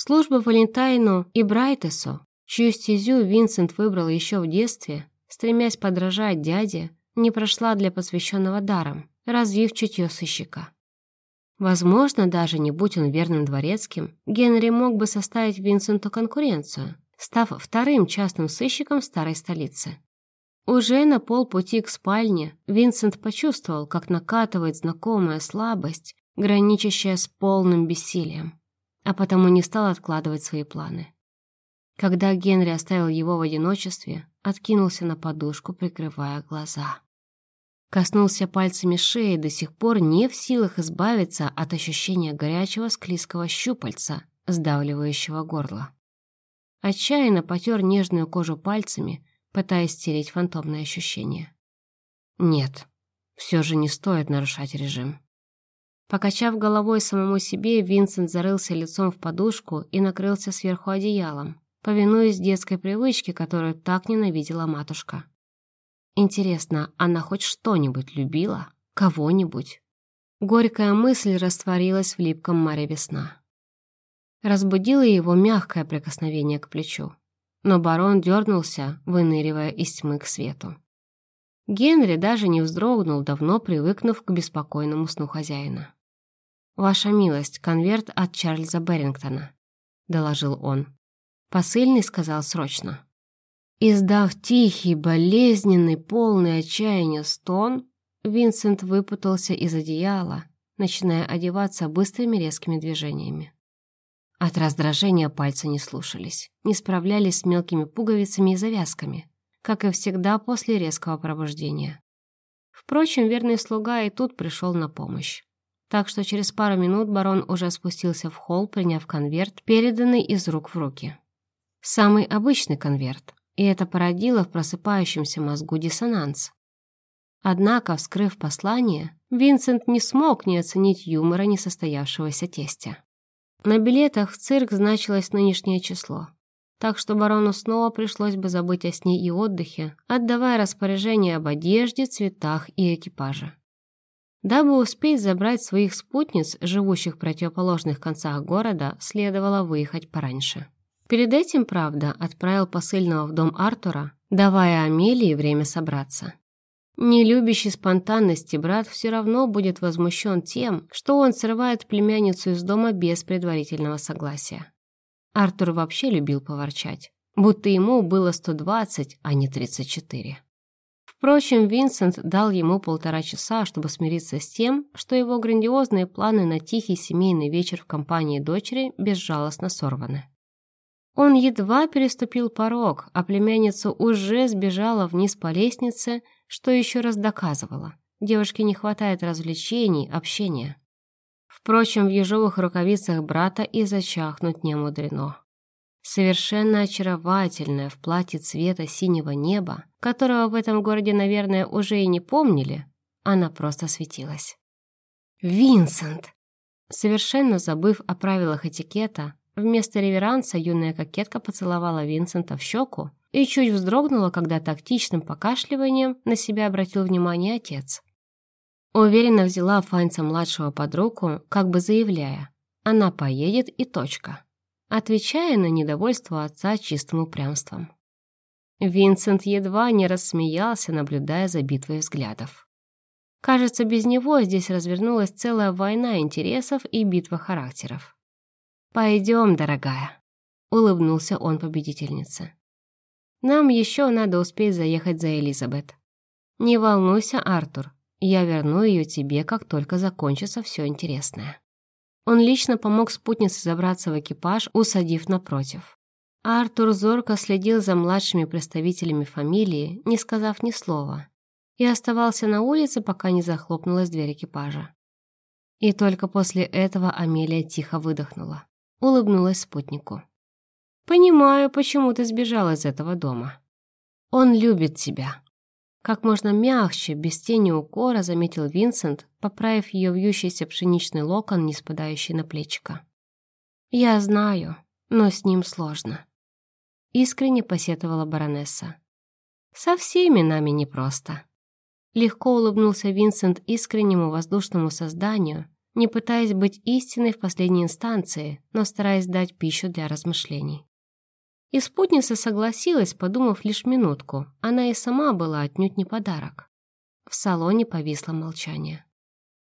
Служба Валентайну и Брайтесу, чью стезю Винсент выбрал еще в детстве, стремясь подражать дяде, не прошла для посвященного даром, развив чутье сыщика. Возможно, даже не будь он верным дворецким, Генри мог бы составить Винсенту конкуренцию, став вторым частным сыщиком старой столицы. Уже на полпути к спальне Винсент почувствовал, как накатывает знакомая слабость, граничащая с полным бессилием, а потому не стал откладывать свои планы. Когда Генри оставил его в одиночестве, откинулся на подушку, прикрывая глаза. Коснулся пальцами шеи, до сих пор не в силах избавиться от ощущения горячего склизкого щупальца, сдавливающего горло. Отчаянно потер нежную кожу пальцами, пытаясь стереть фантомное ощущение. Нет, все же не стоит нарушать режим. Покачав головой самому себе, Винсент зарылся лицом в подушку и накрылся сверху одеялом, повинуясь детской привычке, которую так ненавидела матушка. Интересно, она хоть что-нибудь любила? Кого-нибудь? Горькая мысль растворилась в липком море весна. Разбудило его мягкое прикосновение к плечу, но барон дернулся, выныривая из тьмы к свету. Генри даже не вздрогнул, давно привыкнув к беспокойному сну хозяина. «Ваша милость, конверт от Чарльза Берингтона», — доложил он. Посыльный сказал срочно. Издав тихий, болезненный, полный отчаяния стон, Винсент выпутался из одеяла, начиная одеваться быстрыми резкими движениями. От раздражения пальцы не слушались, не справлялись с мелкими пуговицами и завязками, как и всегда после резкого пробуждения. Впрочем, верный слуга и тут пришел на помощь. Так что через пару минут барон уже спустился в холл, приняв конверт, переданный из рук в руки. Самый обычный конверт, и это породило в просыпающемся мозгу диссонанс. Однако, вскрыв послание, Винсент не смог не оценить юмора несостоявшегося тестя. На билетах в цирк значилось нынешнее число, так что барону снова пришлось бы забыть о сне и отдыхе, отдавая распоряжение об одежде, цветах и экипаже. Дабы успеть забрать своих спутниц, живущих в противоположных концах города, следовало выехать пораньше. Перед этим, правда, отправил посыльного в дом Артура, давая Амелии время собраться. Не любящий спонтанности брат все равно будет возмущен тем, что он срывает племянницу из дома без предварительного согласия. Артур вообще любил поворчать, будто ему было 120, а не 34. Впрочем, Винсент дал ему полтора часа, чтобы смириться с тем, что его грандиозные планы на тихий семейный вечер в компании дочери безжалостно сорваны. Он едва переступил порог, а племянница уже сбежала вниз по лестнице, что еще раз доказывало. Девушке не хватает развлечений, общения. Впрочем, в ежовых рукавицах брата и зачахнуть не мудрено. Совершенно очаровательная в платье цвета синего неба, которого в этом городе, наверное, уже и не помнили, она просто светилась. «Винсент!» Совершенно забыв о правилах этикета, вместо реверанса юная кокетка поцеловала Винсента в щеку и чуть вздрогнула, когда тактичным покашливанием на себя обратил внимание отец. Уверенно взяла Фанца-младшего под руку, как бы заявляя, она поедет и точка, отвечая на недовольство отца чистым упрямством. Винсент едва не рассмеялся, наблюдая за битвой взглядов. Кажется, без него здесь развернулась целая война интересов и битва характеров. «Пойдем, дорогая», — улыбнулся он победительнице. «Нам еще надо успеть заехать за Элизабет. Не волнуйся, Артур, я верну ее тебе, как только закончится все интересное». Он лично помог спутнице забраться в экипаж, усадив напротив. Артур зорко следил за младшими представителями фамилии, не сказав ни слова, и оставался на улице, пока не захлопнулась дверь экипажа. И только после этого Амелия тихо выдохнула, улыбнулась спутнику. «Понимаю, почему ты сбежал из этого дома. Он любит тебя». Как можно мягче, без тени укора, заметил Винсент, поправив ее вьющийся пшеничный локон, не спадающий на плечико. «Я знаю, но с ним сложно», — искренне посетовала баронесса. «Со всеми нами непросто». Легко улыбнулся Винсент искреннему воздушному созданию, не пытаясь быть истиной в последней инстанции, но стараясь дать пищу для размышлений. И спутница согласилась, подумав лишь минутку. Она и сама была отнюдь не подарок. В салоне повисло молчание.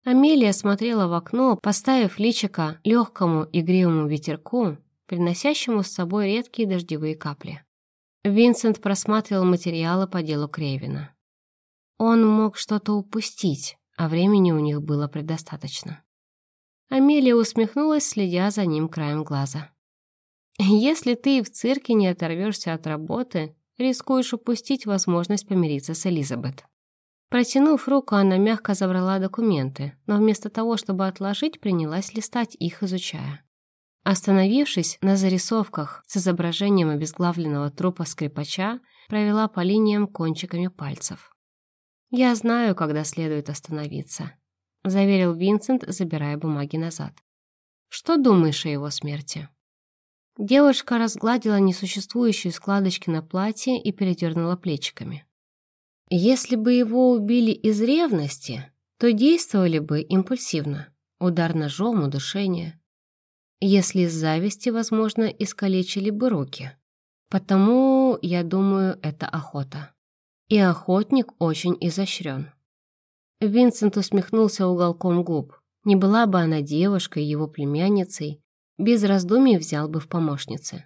Амелия смотрела в окно, поставив личико легкому игривому ветерку, приносящему с собой редкие дождевые капли. Винсент просматривал материалы по делу Крейвина. Он мог что-то упустить, а времени у них было предостаточно. Амелия усмехнулась, следя за ним краем глаза. «Если ты в цирке не оторвешься от работы, рискуешь упустить возможность помириться с Элизабет». Протянув руку, она мягко забрала документы, но вместо того, чтобы отложить, принялась листать их, изучая. Остановившись на зарисовках с изображением обезглавленного трупа скрипача, провела по линиям кончиками пальцев. «Я знаю, когда следует остановиться», — заверил Винсент, забирая бумаги назад. «Что думаешь о его смерти?» Девушка разгладила несуществующие складочки на платье и передернула плечиками. «Если бы его убили из ревности, то действовали бы импульсивно. Удар ножом, удушение. Если из зависти, возможно, искалечили бы руки. Потому, я думаю, это охота». И охотник очень изощрен. Винсент усмехнулся уголком губ. Не была бы она девушкой, его племянницей, без раздумий взял бы в помощнице.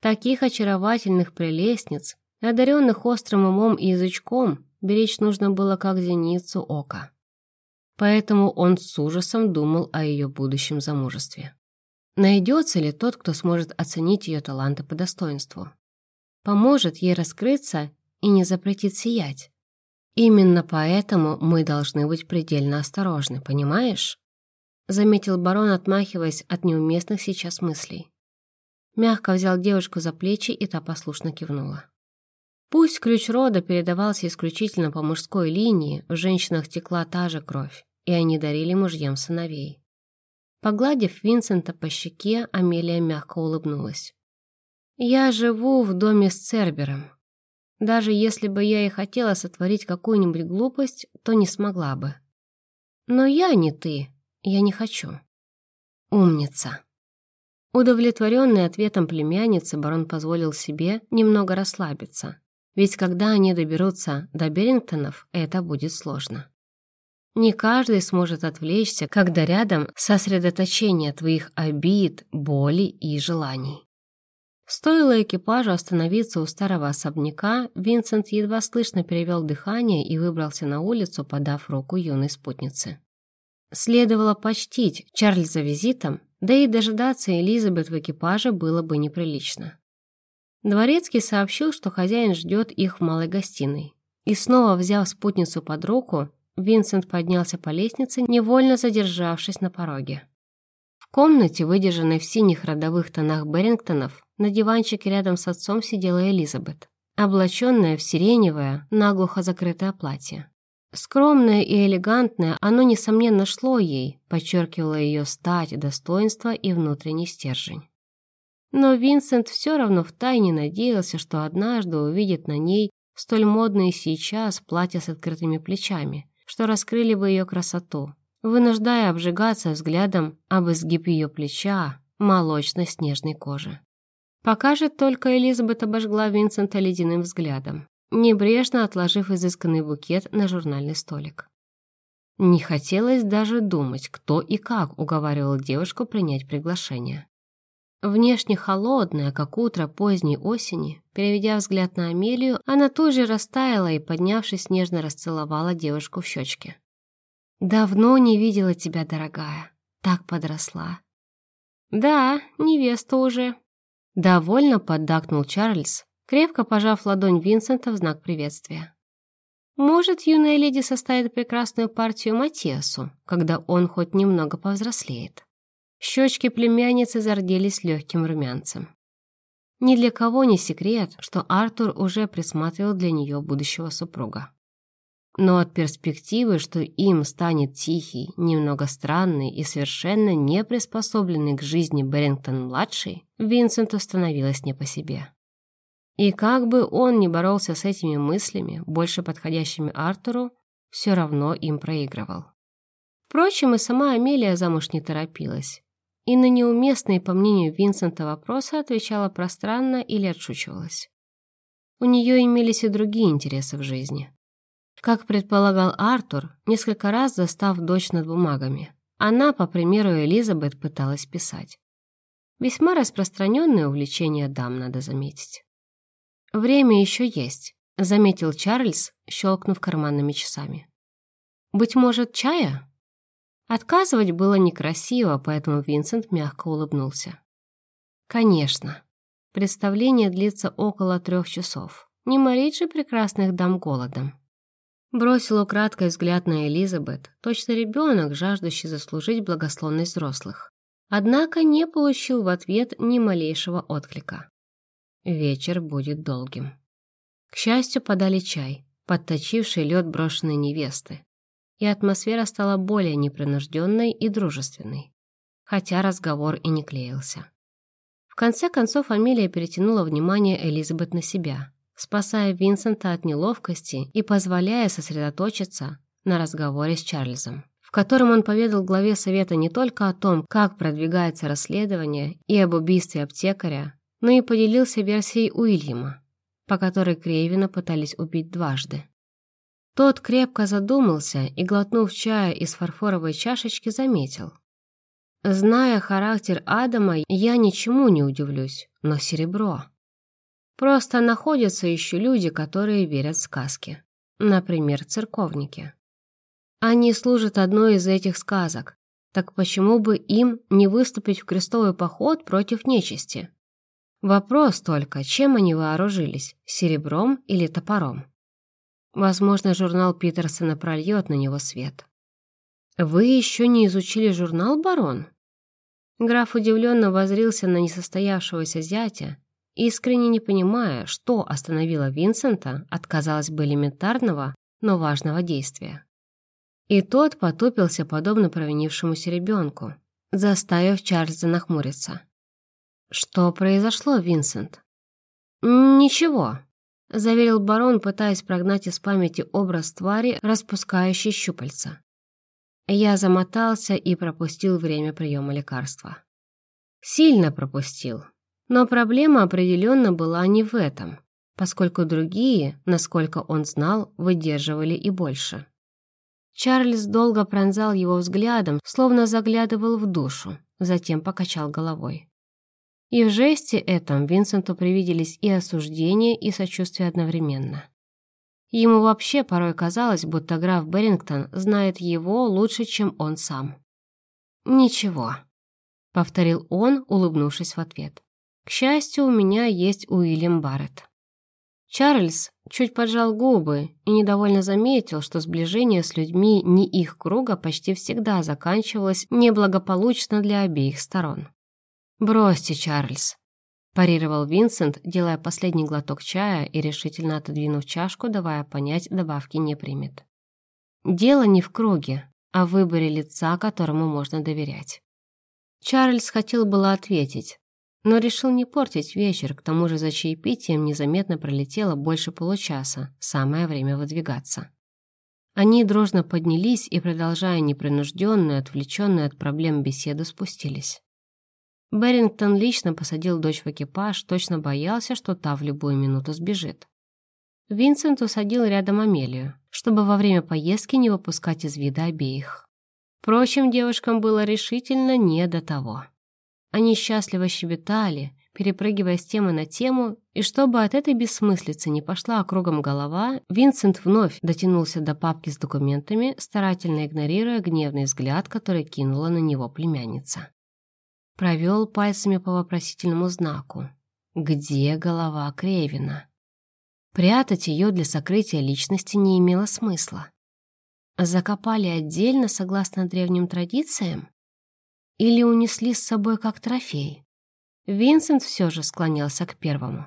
Таких очаровательных прелестниц, одаренных острым умом и язычком, беречь нужно было как зеницу ока. Поэтому он с ужасом думал о ее будущем замужестве. Найдется ли тот, кто сможет оценить ее таланты по достоинству? Поможет ей раскрыться и не запретит сиять. Именно поэтому мы должны быть предельно осторожны, понимаешь? Заметил барон, отмахиваясь от неуместных сейчас мыслей. Мягко взял девушку за плечи, и та послушно кивнула. Пусть ключ рода передавался исключительно по мужской линии, в женщинах текла та же кровь, и они дарили мужьям сыновей. Погладив Винсента по щеке, Амелия мягко улыбнулась. «Я живу в доме с Цербером. Даже если бы я и хотела сотворить какую-нибудь глупость, то не смогла бы. Но я не ты, я не хочу. Умница. Удовлетворенный ответом племянницы, барон позволил себе немного расслабиться, ведь когда они доберутся до Берингтонов, это будет сложно. Не каждый сможет отвлечься, когда рядом сосредоточение твоих обид, боли и желаний. Стоило экипажу остановиться у старого особняка, Винсент едва слышно перевел дыхание и выбрался на улицу, подав руку юной спутнице. Следовало почтить Чарльза визитом, да и дожидаться Элизабет в экипаже было бы неприлично. Дворецкий сообщил, что хозяин ждет их в малой гостиной. И снова взяв спутницу под руку, Винсент поднялся по лестнице, невольно задержавшись на пороге комнате, выдержанной в синих родовых тонах Берингтонов, на диванчике рядом с отцом сидела Элизабет, облаченная в сиреневое, наглухо закрытое платье. Скромное и элегантное, оно, несомненно, шло ей, подчеркивало ее стать, достоинство и внутренний стержень. Но Винсент все равно втайне надеялся, что однажды увидит на ней столь модные сейчас платья с открытыми плечами, что раскрыли бы ее красоту, вынуждая обжигаться взглядом об изгиб ее плеча, молочно-снежной кожи. Пока же только Элизабет обожгла Винсента ледяным взглядом, небрежно отложив изысканный букет на журнальный столик. Не хотелось даже думать, кто и как уговаривал девушку принять приглашение. Внешне холодная, как утро поздней осени, переведя взгляд на Амелию, она тут же растаяла и, поднявшись, нежно расцеловала девушку в щечке. «Давно не видела тебя, дорогая. Так подросла». «Да, невеста уже». Довольно поддакнул Чарльз, крепко пожав ладонь Винсента в знак приветствия. «Может, юная леди составит прекрасную партию Матиасу, когда он хоть немного повзрослеет». Щечки племянницы зарделись легким румянцем. Ни для кого не секрет, что Артур уже присматривал для нее будущего супруга. Но от перспективы, что им станет тихий, немного странный и совершенно не приспособленный к жизни Берингтон-младший, Винсенту становилось не по себе. И как бы он ни боролся с этими мыслями, больше подходящими Артуру, все равно им проигрывал. Впрочем, и сама Амелия замуж не торопилась, и на неуместные, по мнению Винсента, вопросы отвечала пространно или отшучивалась. У нее имелись и другие интересы в жизни. Как предполагал Артур, несколько раз застав дочь над бумагами, она, по примеру Элизабет, пыталась писать. Весьма распространенное увлечение дам, надо заметить. «Время еще есть», — заметил Чарльз, щелкнув карманными часами. «Быть может, чая?» Отказывать было некрасиво, поэтому Винсент мягко улыбнулся. «Конечно. Представление длится около трех часов. Не морить же прекрасных дам голодом». Бросил украдкой взгляд на Элизабет, точно ребенок, жаждущий заслужить благословность взрослых. Однако не получил в ответ ни малейшего отклика. Вечер будет долгим. К счастью, подали чай, подточивший лед брошенной невесты, и атмосфера стала более непринужденной и дружественной, хотя разговор и не клеился. В конце концов Амелия перетянула внимание Элизабет на себя, спасая Винсента от неловкости и позволяя сосредоточиться на разговоре с Чарльзом, в котором он поведал главе совета не только о том, как продвигается расследование и об убийстве аптекаря, но и поделился версией Уильяма, по которой Крейвина пытались убить дважды. Тот крепко задумался и, глотнув чая из фарфоровой чашечки, заметил. «Зная характер Адама, я ничему не удивлюсь, но серебро. Просто находятся еще люди, которые верят в сказки. Например, церковники. Они служат одной из этих сказок, так почему бы им не выступить в крестовый поход против нечисти? Вопрос только, чем они вооружились, серебром или топором? Возможно, журнал Питерсона прольет на него свет. «Вы еще не изучили журнал, барон?» Граф удивленно возрился на несостоявшегося зятя, искренне не понимая, что остановило Винсента от, казалось бы, элементарного, но важного действия. И тот потупился, подобно провинившемуся ребенку, заставив Чарльза нахмуриться. «Что произошло, Винсент?» «Ничего», — заверил барон, пытаясь прогнать из памяти образ твари, распускающей щупальца. Я замотался и пропустил время приема лекарства. Сильно пропустил. Но проблема определенно была не в этом, поскольку другие, насколько он знал, выдерживали и больше. Чарльз долго пронзал его взглядом, словно заглядывал в душу, затем покачал головой. И в жесте этом Винсенту привиделись и осуждение, и сочувствие одновременно. Ему вообще порой казалось, будто граф Берингтон знает его лучше, чем он сам. «Ничего», — повторил он, улыбнувшись в ответ. «К счастью, у меня есть Уильям Барретт». Чарльз чуть поджал губы и недовольно заметил, что сближение с людьми не их круга почти всегда заканчивалось неблагополучно для обеих сторон. «Бросьте, Чарльз», – парировал Винсент, делая последний глоток чая и решительно отодвинув чашку, давая понять, добавки не примет. «Дело не в круге, а в выборе лица, которому можно доверять». Чарльз хотел было ответить, но решил не портить вечер, к тому же за чаепитием незаметно пролетело больше получаса, самое время выдвигаться. Они дружно поднялись и, продолжая непринужденную, отвлеченную от проблем беседу, спустились. Берингтон лично посадил дочь в экипаж, точно боялся, что та в любую минуту сбежит. Винсент усадил рядом Амелию, чтобы во время поездки не выпускать из вида обеих. Впрочем, девушкам было решительно не до того. Они счастливо щебетали, перепрыгивая с темы на тему, и чтобы от этой бессмыслицы не пошла округом голова, Винсент вновь дотянулся до папки с документами, старательно игнорируя гневный взгляд, который кинула на него племянница. Провел пальцами по вопросительному знаку. Где голова Кревина? Прятать ее для сокрытия личности не имело смысла. Закопали отдельно, согласно древним традициям? Или унесли с собой как трофей? Винсент все же склонялся к первому.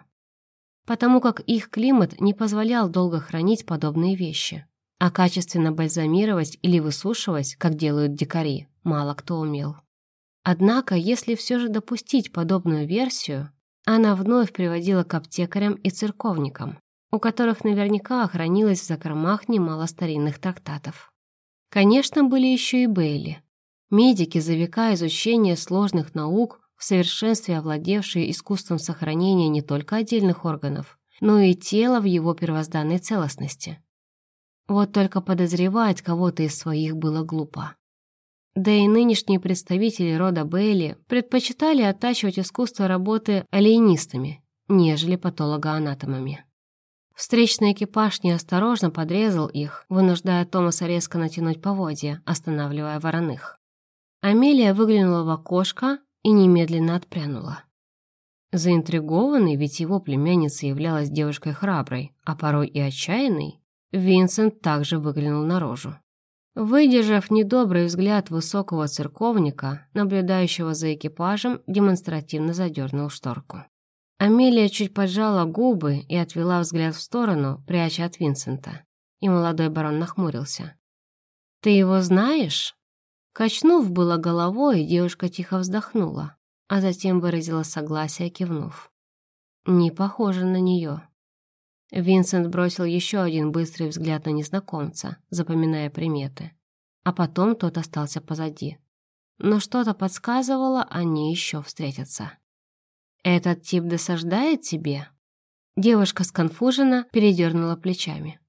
Потому как их климат не позволял долго хранить подобные вещи. А качественно бальзамировать или высушивать, как делают дикари, мало кто умел. Однако, если все же допустить подобную версию, она вновь приводила к аптекарям и церковникам, у которых наверняка хранилось в закромах немало старинных трактатов. Конечно, были еще и Бейли, Медики за века изучения сложных наук, в совершенстве овладевшие искусством сохранения не только отдельных органов, но и тела в его первозданной целостности. Вот только подозревать кого-то из своих было глупо. Да и нынешние представители рода Бейли предпочитали оттачивать искусство работы алиенистами, нежели патологоанатомами. Встречный экипаж неосторожно подрезал их, вынуждая Томаса резко натянуть поводья, останавливая вороных. Амелия выглянула в окошко и немедленно отпрянула. Заинтригованный, ведь его племянница являлась девушкой храброй, а порой и отчаянной, Винсент также выглянул наружу. Выдержав недобрый взгляд высокого церковника, наблюдающего за экипажем, демонстративно задернул шторку. Амелия чуть поджала губы и отвела взгляд в сторону, пряча от Винсента. И молодой барон нахмурился. «Ты его знаешь?» Качнув было головой, девушка тихо вздохнула, а затем выразила согласие, кивнув. Не похоже на нее. Винсент бросил еще один быстрый взгляд на незнакомца, запоминая приметы. А потом тот остался позади. Но что-то подсказывало, они еще встретятся. «Этот тип досаждает тебе?» Девушка сконфужена передернула плечами.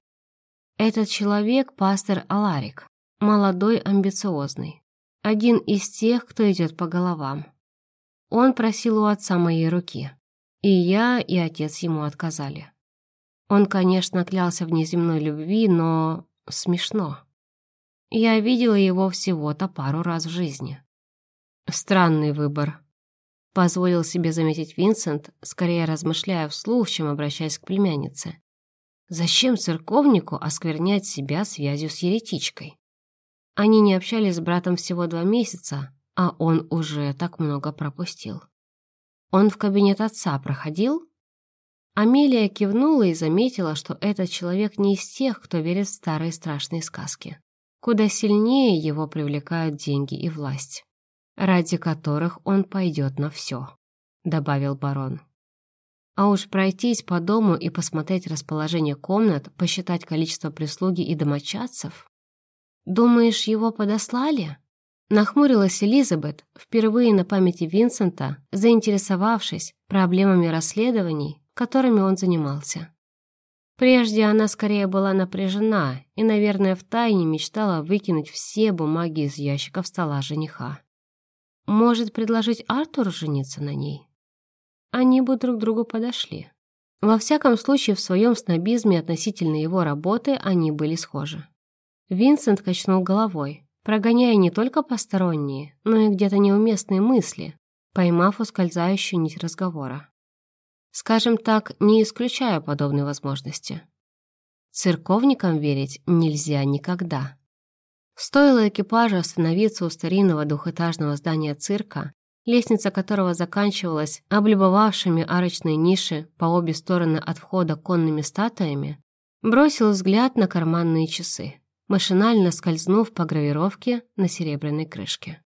«Этот человек — пастор Аларик, молодой, амбициозный. Один из тех, кто идет по головам. Он просил у отца моей руки. И я, и отец ему отказали. Он, конечно, клялся в неземной любви, но смешно. Я видела его всего-то пару раз в жизни. Странный выбор. Позволил себе заметить Винсент, скорее размышляя вслух, чем обращаясь к племяннице. Зачем церковнику осквернять себя связью с еретичкой? Они не общались с братом всего два месяца, а он уже так много пропустил. Он в кабинет отца проходил? Амелия кивнула и заметила, что этот человек не из тех, кто верит в старые страшные сказки. Куда сильнее его привлекают деньги и власть, ради которых он пойдет на все, добавил барон. А уж пройтись по дому и посмотреть расположение комнат, посчитать количество прислуги и домочадцев «Думаешь, его подослали?» Нахмурилась Элизабет, впервые на памяти Винсента, заинтересовавшись проблемами расследований, которыми он занимался. Прежде она скорее была напряжена и, наверное, втайне мечтала выкинуть все бумаги из ящиков стола жениха. Может, предложить Артуру жениться на ней? Они бы друг другу подошли. Во всяком случае, в своем снобизме относительно его работы они были схожи. Винсент качнул головой, прогоняя не только посторонние, но и где-то неуместные мысли, поймав ускользающую нить разговора. Скажем так, не исключая подобной возможности. Церковникам верить нельзя никогда. Стоило экипажу остановиться у старинного двухэтажного здания цирка, лестница которого заканчивалась облюбовавшими арочные ниши по обе стороны от входа конными статуями, бросил взгляд на карманные часы, машинально скользнув по гравировке на серебряной крышке.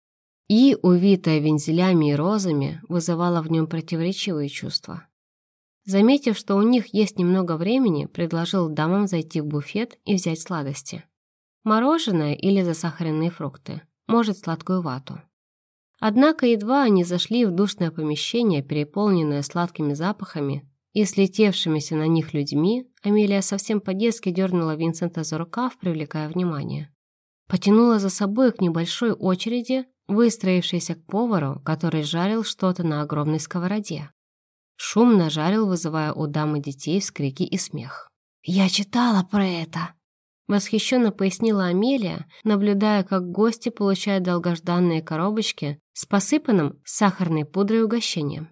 И, увитая вензелями и розами, вызывала в нем противоречивые чувства. Заметив, что у них есть немного времени, предложил дамам зайти в буфет и взять сладости. Мороженое или засахаренные фрукты, может, сладкую вату. Однако едва они зашли в душное помещение, переполненное сладкими запахами и слетевшимися на них людьми, Амелия совсем по-детски дернула Винсента за рукав, привлекая внимание. Потянула за собой к небольшой очереди, выстроившейся к повару, который жарил что-то на огромной сковороде. Шумно жарил, вызывая у дамы детей вскрики и смех. «Я читала про это!» Восхищенно пояснила Амелия, наблюдая, как гости получают долгожданные коробочки с посыпанным сахарной пудрой угощением.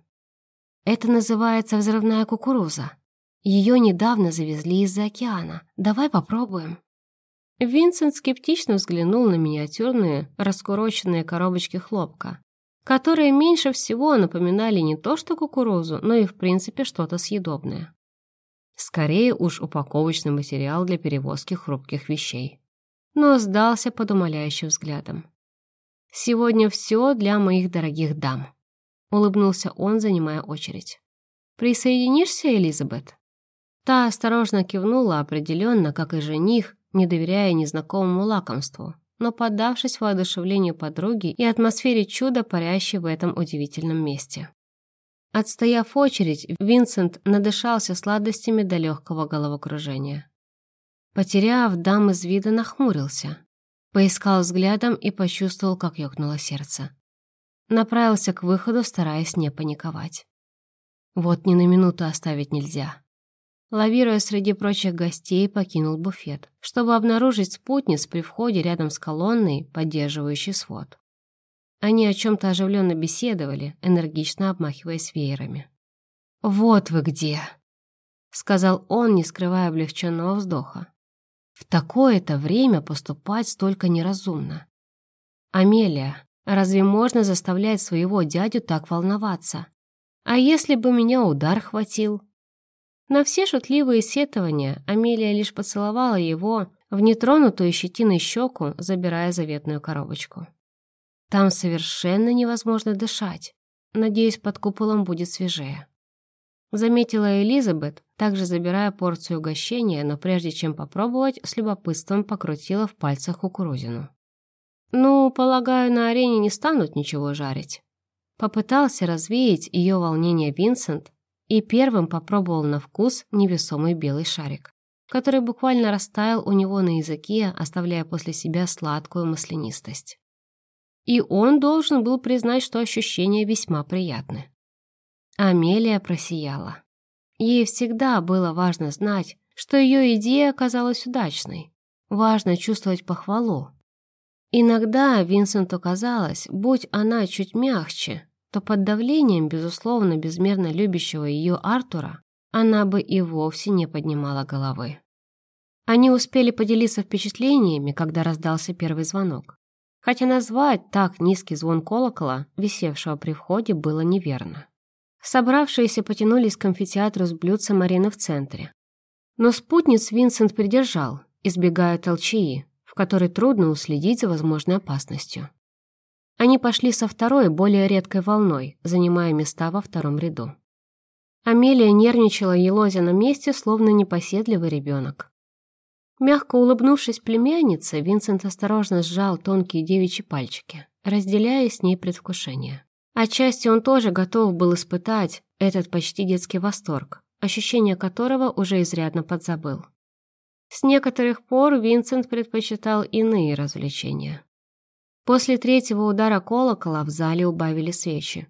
«Это называется взрывная кукуруза. Ее недавно завезли из-за океана. Давай попробуем». Винсент скептично взглянул на миниатюрные, раскуроченные коробочки хлопка, которые меньше всего напоминали не то что кукурузу, но и в принципе что-то съедобное. Скорее уж упаковочный материал для перевозки хрупких вещей. Но сдался под умоляющим взглядом. «Сегодня все для моих дорогих дам», — улыбнулся он, занимая очередь. «Присоединишься, Элизабет?» Та осторожно кивнула определенно, как и жених, не доверяя незнакомому лакомству, но поддавшись воодушевлению подруги и атмосфере чуда, парящей в этом удивительном месте. Отстояв очередь, Винсент надышался сладостями до легкого головокружения. Потеряв дам из вида, нахмурился. Поискал взглядом и почувствовал, как ёкнуло сердце. Направился к выходу, стараясь не паниковать. Вот ни на минуту оставить нельзя лавируя среди прочих гостей, покинул буфет, чтобы обнаружить спутниц при входе рядом с колонной, поддерживающей свод. Они о чем-то оживленно беседовали, энергично обмахиваясь веерами. «Вот вы где!» — сказал он, не скрывая облегченного вздоха. «В такое-то время поступать столько неразумно. Амелия, разве можно заставлять своего дядю так волноваться? А если бы меня удар хватил?» На все шутливые сетования Амелия лишь поцеловала его в нетронутую щетиной щеку, забирая заветную коробочку. Там совершенно невозможно дышать. Надеюсь, под куполом будет свежее. Заметила Элизабет, также забирая порцию угощения, но прежде чем попробовать, с любопытством покрутила в пальцах кукурузину. «Ну, полагаю, на арене не станут ничего жарить». Попытался развеять ее волнение Винсент, и первым попробовал на вкус невесомый белый шарик, который буквально растаял у него на языке, оставляя после себя сладкую маслянистость. И он должен был признать, что ощущения весьма приятны. Амелия просияла. Ей всегда было важно знать, что ее идея оказалась удачной. Важно чувствовать похвалу. Иногда Винсенту казалось, будь она чуть мягче, то под давлением, безусловно, безмерно любящего ее Артура, она бы и вовсе не поднимала головы. Они успели поделиться впечатлениями, когда раздался первый звонок. Хотя назвать так низкий звон колокола, висевшего при входе, было неверно. Собравшиеся потянулись к амфитеатру с блюдцем Марины в центре. Но спутниц Винсент придержал, избегая толчии, в которой трудно уследить за возможной опасностью. Они пошли со второй, более редкой волной, занимая места во втором ряду. Амелия нервничала, елозя на месте, словно непоседливый ребенок. Мягко улыбнувшись племяннице, Винсент осторожно сжал тонкие девичьи пальчики, разделяя с ней предвкушение. Отчасти он тоже готов был испытать этот почти детский восторг, ощущение которого уже изрядно подзабыл. С некоторых пор Винсент предпочитал иные развлечения. После третьего удара колокола в зале убавили свечи.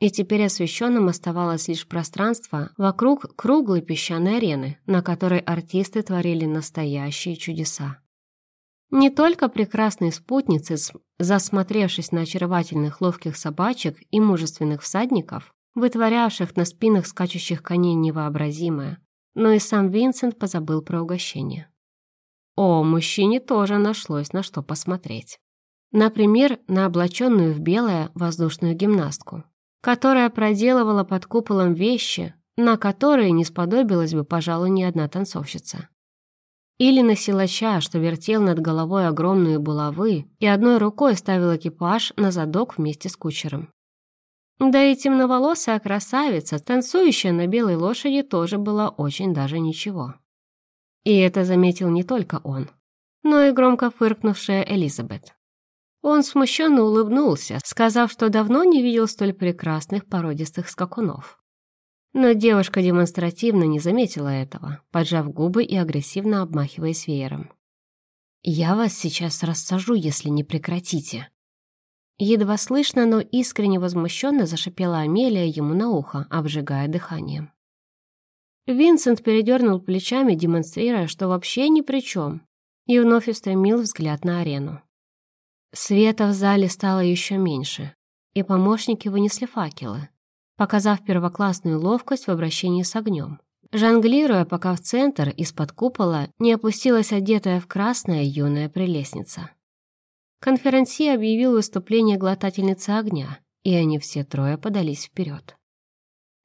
И теперь освещенным оставалось лишь пространство вокруг круглой песчаной арены, на которой артисты творили настоящие чудеса. Не только прекрасные спутницы, засмотревшись на очаровательных ловких собачек и мужественных всадников, вытворявших на спинах скачущих коней невообразимое, но и сам Винсент позабыл про угощение. О, мужчине тоже нашлось на что посмотреть. Например, на облаченную в белое воздушную гимнастку, которая проделывала под куполом вещи, на которые не сподобилась бы, пожалуй, ни одна танцовщица. Или на силача, что вертел над головой огромные булавы и одной рукой ставил экипаж на задок вместе с кучером. Да и темноволосая красавица, танцующая на белой лошади, тоже была очень даже ничего. И это заметил не только он, но и громко фыркнувшая Элизабет. Он смущенно улыбнулся, сказав, что давно не видел столь прекрасных породистых скакунов. Но девушка демонстративно не заметила этого, поджав губы и агрессивно обмахиваясь веером. «Я вас сейчас рассажу, если не прекратите», Едва слышно, но искренне возмущенно зашипела Амелия ему на ухо, обжигая дыханием. Винсент передернул плечами, демонстрируя, что вообще ни при чем, и вновь устремил взгляд на арену. Света в зале стало еще меньше, и помощники вынесли факелы, показав первоклассную ловкость в обращении с огнем. Жонглируя, пока в центр из-под купола не опустилась одетая в красное юная прелестница. Конферансье объявил выступление глотательницы огня, и они все трое подались вперед.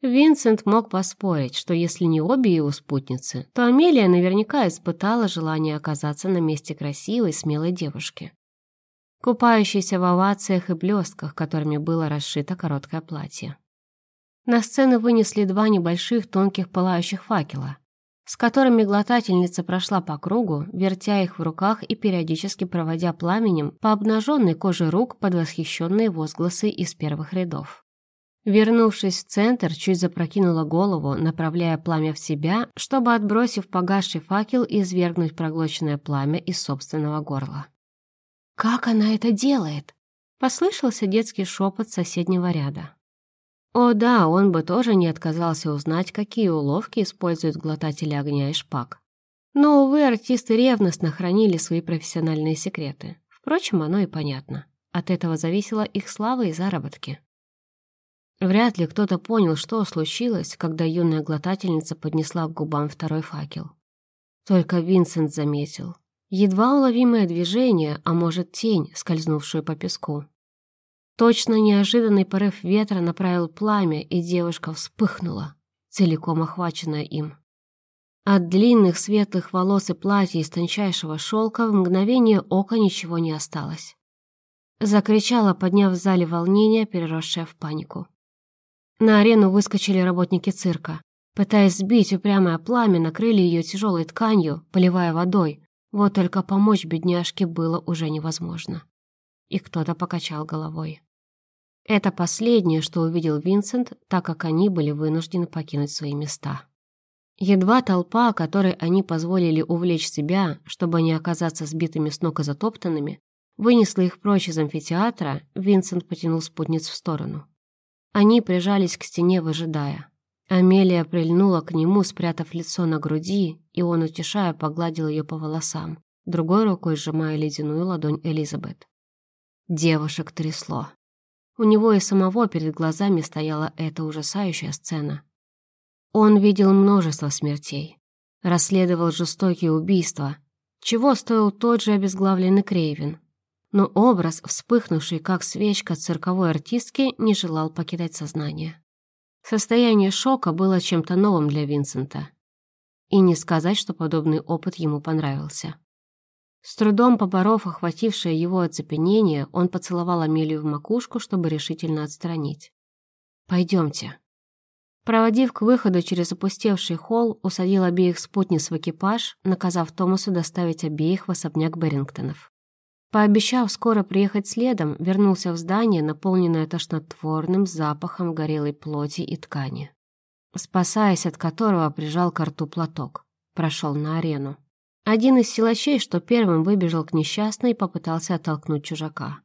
Винсент мог поспорить, что если не обе его спутницы, то Амелия наверняка испытала желание оказаться на месте красивой, смелой девушки, купающейся в овациях и блестках, которыми было расшито короткое платье. На сцену вынесли два небольших тонких пылающих факела, с которыми глотательница прошла по кругу, вертя их в руках и периодически проводя пламенем по обнаженной коже рук под восхищенные возгласы из первых рядов. Вернувшись в центр, чуть запрокинула голову, направляя пламя в себя, чтобы, отбросив погасший факел, извергнуть проглоченное пламя из собственного горла. «Как она это делает?» — послышался детский шепот соседнего ряда. О да, он бы тоже не отказался узнать, какие уловки используют глотатели огня и шпаг. Но, увы, артисты ревностно хранили свои профессиональные секреты. Впрочем, оно и понятно. От этого зависела их слава и заработки. Вряд ли кто-то понял, что случилось, когда юная глотательница поднесла к губам второй факел. Только Винсент заметил. Едва уловимое движение, а может тень, скользнувшую по песку. Точно неожиданный порыв ветра направил пламя, и девушка вспыхнула, целиком охваченная им. От длинных светлых волос и платья из тончайшего шелка в мгновение ока ничего не осталось. Закричала, подняв в зале волнение, переросшее в панику. На арену выскочили работники цирка. Пытаясь сбить упрямое пламя, накрыли ее тяжелой тканью, поливая водой. Вот только помочь бедняжке было уже невозможно. И кто-то покачал головой. Это последнее, что увидел Винсент, так как они были вынуждены покинуть свои места. Едва толпа, которой они позволили увлечь себя, чтобы не оказаться сбитыми с ног и затоптанными, вынесла их прочь из амфитеатра, Винсент потянул спутниц в сторону. Они прижались к стене, выжидая. Амелия прильнула к нему, спрятав лицо на груди, и он, утешая, погладил ее по волосам, другой рукой сжимая ледяную ладонь Элизабет. Девушек трясло. У него и самого перед глазами стояла эта ужасающая сцена. Он видел множество смертей, расследовал жестокие убийства, чего стоил тот же обезглавленный Крейвен. Но образ, вспыхнувший как свечка цирковой артистки, не желал покидать сознание. Состояние шока было чем-то новым для Винсента. И не сказать, что подобный опыт ему понравился. С трудом поборов охватившее его оцепенение, он поцеловал Амелию в макушку, чтобы решительно отстранить. «Пойдемте». Проводив к выходу через опустевший холл, усадил обеих спутниц в экипаж, наказав Томасу доставить обеих в особняк Берингтонов. Пообещав скоро приехать следом, вернулся в здание, наполненное тошнотворным запахом горелой плоти и ткани. Спасаясь от которого, прижал к рту платок. Прошел на арену. Один из силачей, что первым выбежал к несчастной, попытался оттолкнуть чужака.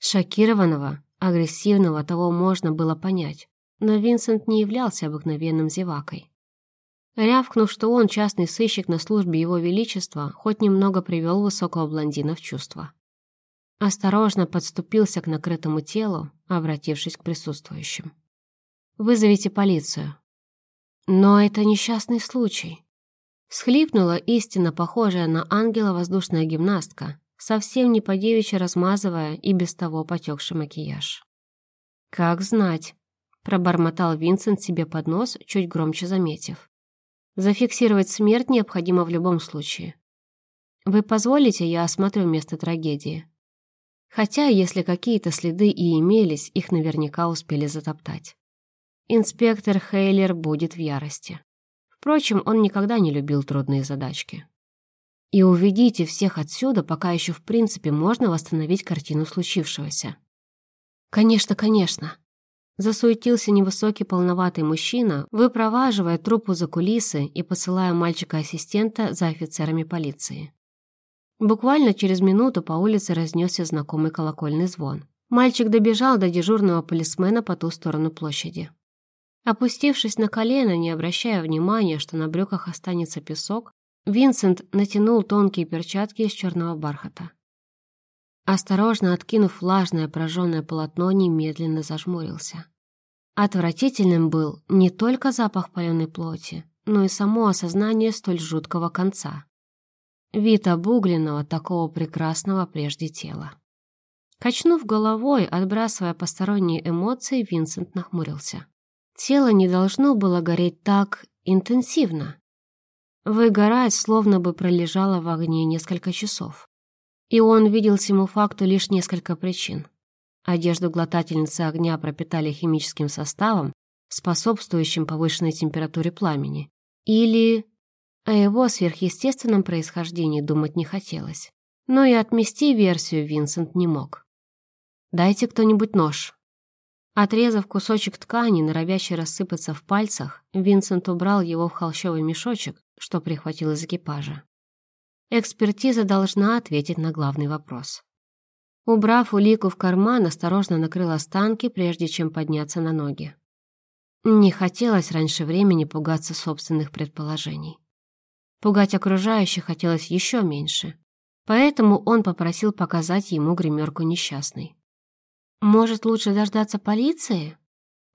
Шокированного, агрессивного того можно было понять, но Винсент не являлся обыкновенным зевакой. Рявкнув, что он частный сыщик на службе его величества, хоть немного привел высокого блондина в чувство. Осторожно подступился к накрытому телу, обратившись к присутствующим. «Вызовите полицию». Но это несчастный случай. Схлипнула истинно похожая на ангела воздушная гимнастка, совсем не по-девичьи размазывая и без того потекший макияж. «Как знать», — пробормотал Винсент себе под нос, чуть громче заметив. «Зафиксировать смерть необходимо в любом случае. Вы позволите, я осмотрю место трагедии?» Хотя, если какие-то следы и имелись, их наверняка успели затоптать. Инспектор Хейлер будет в ярости. Впрочем, он никогда не любил трудные задачки. И уведите всех отсюда, пока еще в принципе можно восстановить картину случившегося. Конечно, конечно. Засуетился невысокий полноватый мужчина, выпроваживая трупу за кулисы и посылая мальчика-ассистента за офицерами полиции. Буквально через минуту по улице разнесся знакомый колокольный звон. Мальчик добежал до дежурного полисмена по ту сторону площади. Опустившись на колено, не обращая внимания, что на брюках останется песок, Винсент натянул тонкие перчатки из черного бархата. Осторожно откинув влажное прожженное полотно, немедленно зажмурился. Отвратительным был не только запах паленой плоти, но и само осознание столь жуткого конца. Вид обугленного, такого прекрасного прежде тела. Качнув головой, отбрасывая посторонние эмоции, Винсент нахмурился. Тело не должно было гореть так интенсивно. Выгорать словно бы пролежало в огне несколько часов. И он видел всему факту лишь несколько причин. Одежду глотательницы огня пропитали химическим составом, способствующим повышенной температуре пламени. Или... О его сверхъестественном происхождении думать не хотелось. Но и отмести версию Винсент не мог. «Дайте кто-нибудь нож», Отрезав кусочек ткани, норовящий рассыпаться в пальцах, Винсент убрал его в холщовый мешочек, что прихватил из экипажа. Экспертиза должна ответить на главный вопрос. Убрав улику в карман, осторожно накрыл останки, прежде чем подняться на ноги. Не хотелось раньше времени пугаться собственных предположений. Пугать окружающих хотелось еще меньше, поэтому он попросил показать ему гримерку несчастной. «Может, лучше дождаться полиции?»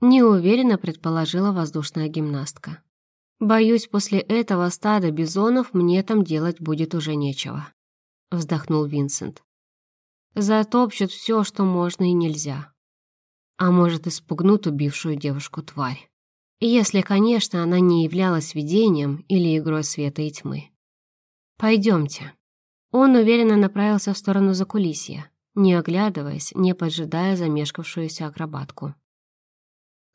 Неуверенно предположила воздушная гимнастка. «Боюсь, после этого стада бизонов мне там делать будет уже нечего», вздохнул Винсент. «Затопчут все, что можно и нельзя. А может, испугнут убившую девушку тварь. Если, конечно, она не являлась видением или игрой света и тьмы. Пойдемте». Он уверенно направился в сторону закулисья не оглядываясь, не поджидая замешкавшуюся акробатку.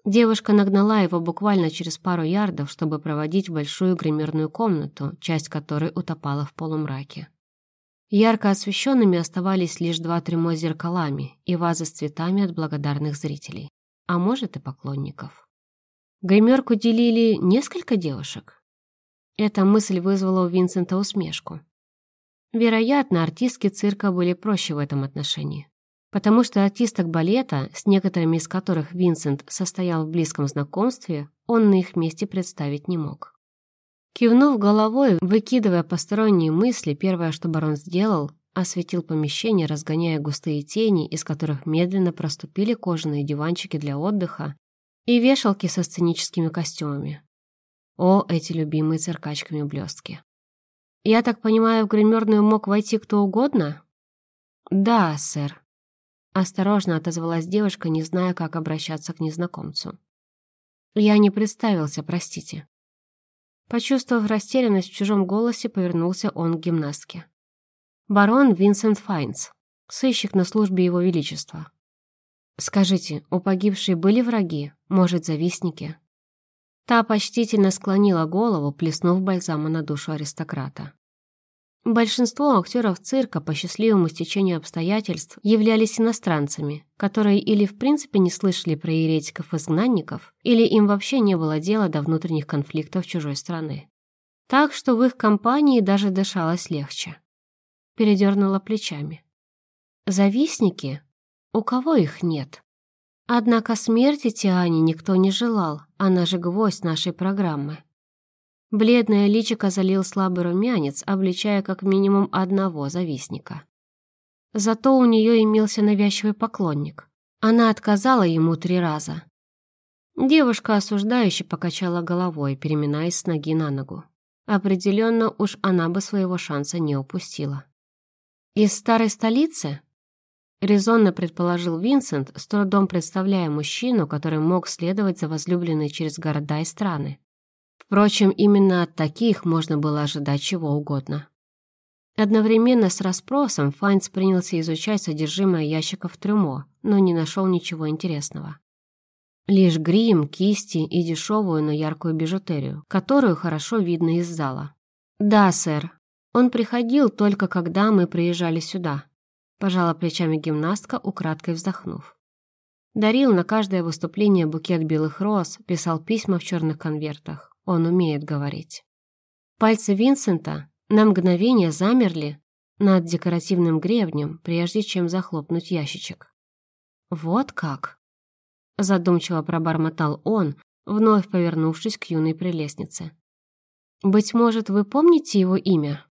Девушка нагнала его буквально через пару ярдов, чтобы проводить в большую гримерную комнату, часть которой утопала в полумраке. Ярко освещенными оставались лишь два трюмо с зеркалами и вазы с цветами от благодарных зрителей, а может и поклонников. Гримерку делили несколько девушек. Эта мысль вызвала у Винсента усмешку. Вероятно, артистки цирка были проще в этом отношении. Потому что артисток балета, с некоторыми из которых Винсент состоял в близком знакомстве, он на их месте представить не мог. Кивнув головой, выкидывая посторонние мысли, первое, что барон сделал, осветил помещение, разгоняя густые тени, из которых медленно проступили кожаные диванчики для отдыха и вешалки со сценическими костюмами. О, эти любимые циркачками блестки. «Я так понимаю, в гримерную мог войти кто угодно?» «Да, сэр», — осторожно отозвалась девушка, не зная, как обращаться к незнакомцу. «Я не представился, простите». Почувствовав растерянность в чужом голосе, повернулся он к гимнастке. «Барон Винсент Файнс, сыщик на службе Его Величества. Скажите, у погибшей были враги, может, завистники?» Та почтительно склонила голову, плеснув бальзама на душу аристократа. Большинство актеров цирка по счастливому стечению обстоятельств являлись иностранцами, которые или в принципе не слышали про еретиков-изгнанников, или им вообще не было дела до внутренних конфликтов чужой страны. Так что в их компании даже дышалось легче. Передернула плечами. Завистники? У кого их нет? Однако смерти Тиане никто не желал, она же гвоздь нашей программы. Бледное личико залил слабый румянец, обличая как минимум одного завистника. Зато у нее имелся навязчивый поклонник. Она отказала ему три раза. Девушка осуждающе покачала головой, переминаясь с ноги на ногу. Определенно уж она бы своего шанса не упустила. «Из старой столицы?» Резонно предположил Винсент, с трудом представляя мужчину, который мог следовать за возлюбленной через города и страны. Впрочем, именно от таких можно было ожидать чего угодно. Одновременно с расспросом Файнц принялся изучать содержимое ящиков трюмо, но не нашел ничего интересного. Лишь грим, кисти и дешевую, но яркую бижутерию, которую хорошо видно из зала. «Да, сэр. Он приходил только когда мы приезжали сюда», пожала плечами гимнастка, украдкой вздохнув. Дарил на каждое выступление букет белых роз, писал письма в черных конвертах. Он умеет говорить. Пальцы Винсента на мгновение замерли над декоративным гребнем, прежде чем захлопнуть ящичек. «Вот как!» Задумчиво пробормотал он, вновь повернувшись к юной прелестнице. «Быть может, вы помните его имя?»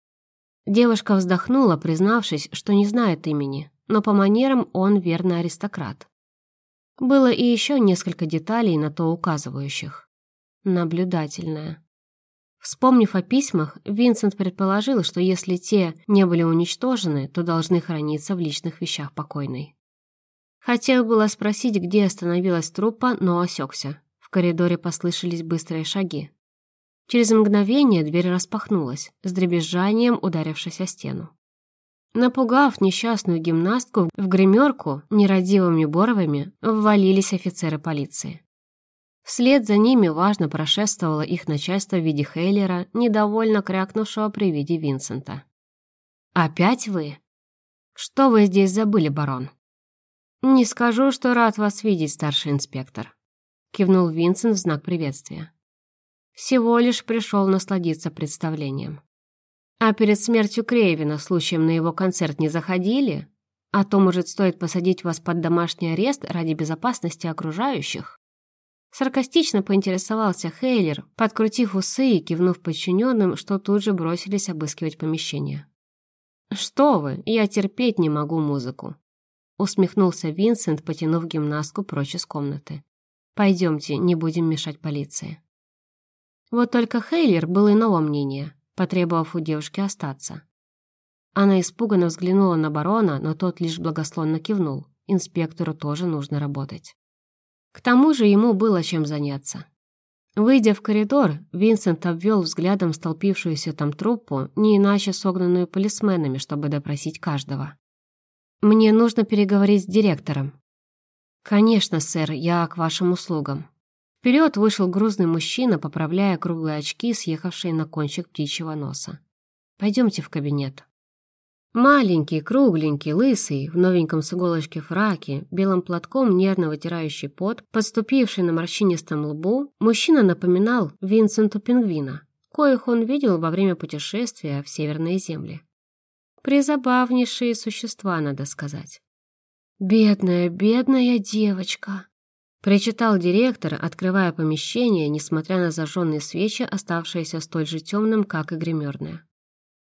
Девушка вздохнула, признавшись, что не знает имени, но по манерам он верно аристократ. Было и еще несколько деталей на то указывающих. Наблюдательная. Вспомнив о письмах, Винсент предположил, что если те не были уничтожены, то должны храниться в личных вещах покойной. Хотел было спросить, где остановилась труппа, но осекся. В коридоре послышались быстрые шаги. Через мгновение дверь распахнулась, с дребезжанием ударившись о стену. Напугав несчастную гимнастку, в гримерку нерадивыми боровыми ввалились офицеры полиции. Вслед за ними важно прошествовало их начальство в виде Хейлера, недовольно крякнувшего при виде Винсента. «Опять вы? Что вы здесь забыли, барон?» «Не скажу, что рад вас видеть, старший инспектор», — кивнул Винсент в знак приветствия. «Всего лишь пришел насладиться представлением. А перед смертью Крейвина случаем на его концерт не заходили? А то, может, стоит посадить вас под домашний арест ради безопасности окружающих?» Саркастично поинтересовался Хейлер, подкрутив усы и кивнув подчиненным, что тут же бросились обыскивать помещение. «Что вы, я терпеть не могу музыку», — усмехнулся Винсент, потянув гимнастку прочь из комнаты. «Пойдемте, не будем мешать полиции». Вот только Хейлер был иного мнения, потребовав у девушки остаться. Она испуганно взглянула на барона, но тот лишь благословно кивнул. Инспектору тоже нужно работать. К тому же ему было чем заняться. Выйдя в коридор, Винсент обвел взглядом столпившуюся там труппу, не иначе согнанную полисменами, чтобы допросить каждого. «Мне нужно переговорить с директором». «Конечно, сэр, я к вашим услугам». Вперед вышел грузный мужчина, поправляя круглые очки, съехавшие на кончик птичьего носа. «Пойдемте в кабинет». Маленький, кругленький, лысый, в новеньком с иголочки фраке, белым платком нервно вытирающий пот, подступивший на морщинистом лбу, мужчина напоминал Винсенту Пингвина, коих он видел во время путешествия в северные земли. Призабавнейшие существа, надо сказать. «Бедная, бедная девочка!» Причитал директор, открывая помещение, несмотря на зажженные свечи, оставшиеся столь же темным, как и гримерное.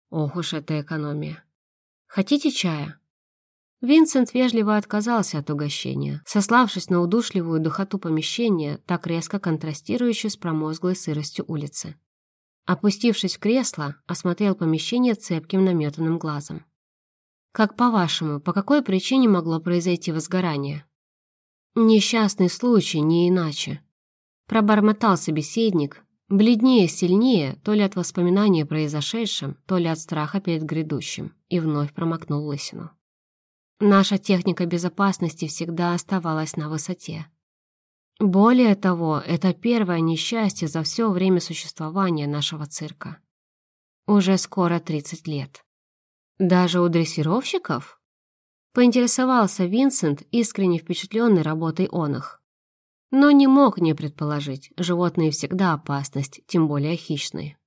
Ох уж эта экономия. Хотите чая?» Винсент вежливо отказался от угощения, сославшись на удушливую духоту помещения, так резко контрастирующую с промозглой сыростью улицы. Опустившись в кресло, осмотрел помещение цепким наметанным глазом. «Как по-вашему, по какой причине могло произойти возгорание?» «Несчастный случай, не иначе», — пробормотал собеседник, Бледнее сильнее, то ли от воспоминания о произошедшем, то ли от страха перед грядущим, и вновь промокнул лысину. Наша техника безопасности всегда оставалась на высоте. Более того, это первое несчастье за все время существования нашего цирка. Уже скоро 30 лет. Даже у дрессировщиков? Поинтересовался Винсент, искренне впечатленный работой он их. Но не мог не предположить, животные всегда опасность, тем более хищные.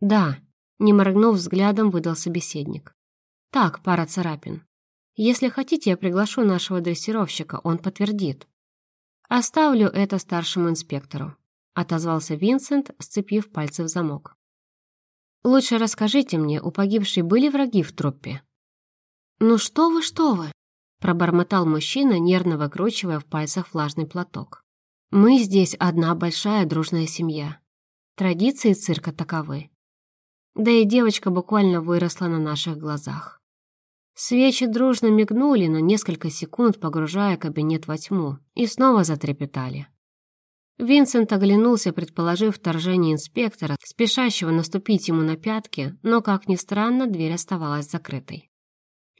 «Да», — не моргнув взглядом, выдал собеседник. «Так, пара царапин. Если хотите, я приглашу нашего дрессировщика, он подтвердит». «Оставлю это старшему инспектору», — отозвался Винсент, сцепив пальцы в замок. «Лучше расскажите мне, у погибшей были враги в труппе?» «Ну что вы, что вы!» пробормотал мужчина, нервно выкручивая в пальцах влажный платок. Мы здесь одна большая дружная семья. Традиции цирка таковы. Да и девочка буквально выросла на наших глазах. Свечи дружно мигнули на несколько секунд, погружая кабинет во тьму, и снова затрепетали. Винсент оглянулся, предположив вторжение инспектора, спешащего наступить ему на пятки, но, как ни странно, дверь оставалась закрытой.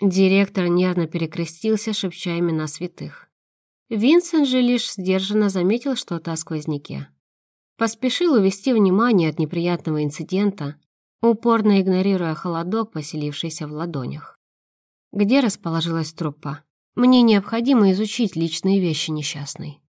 Директор нервно перекрестился, шепча имена святых. Винсент же лишь сдержанно заметил что-то о сквозняке. Поспешил увести внимание от неприятного инцидента, упорно игнорируя холодок, поселившийся в ладонях. Где расположилась труппа? Мне необходимо изучить личные вещи несчастной.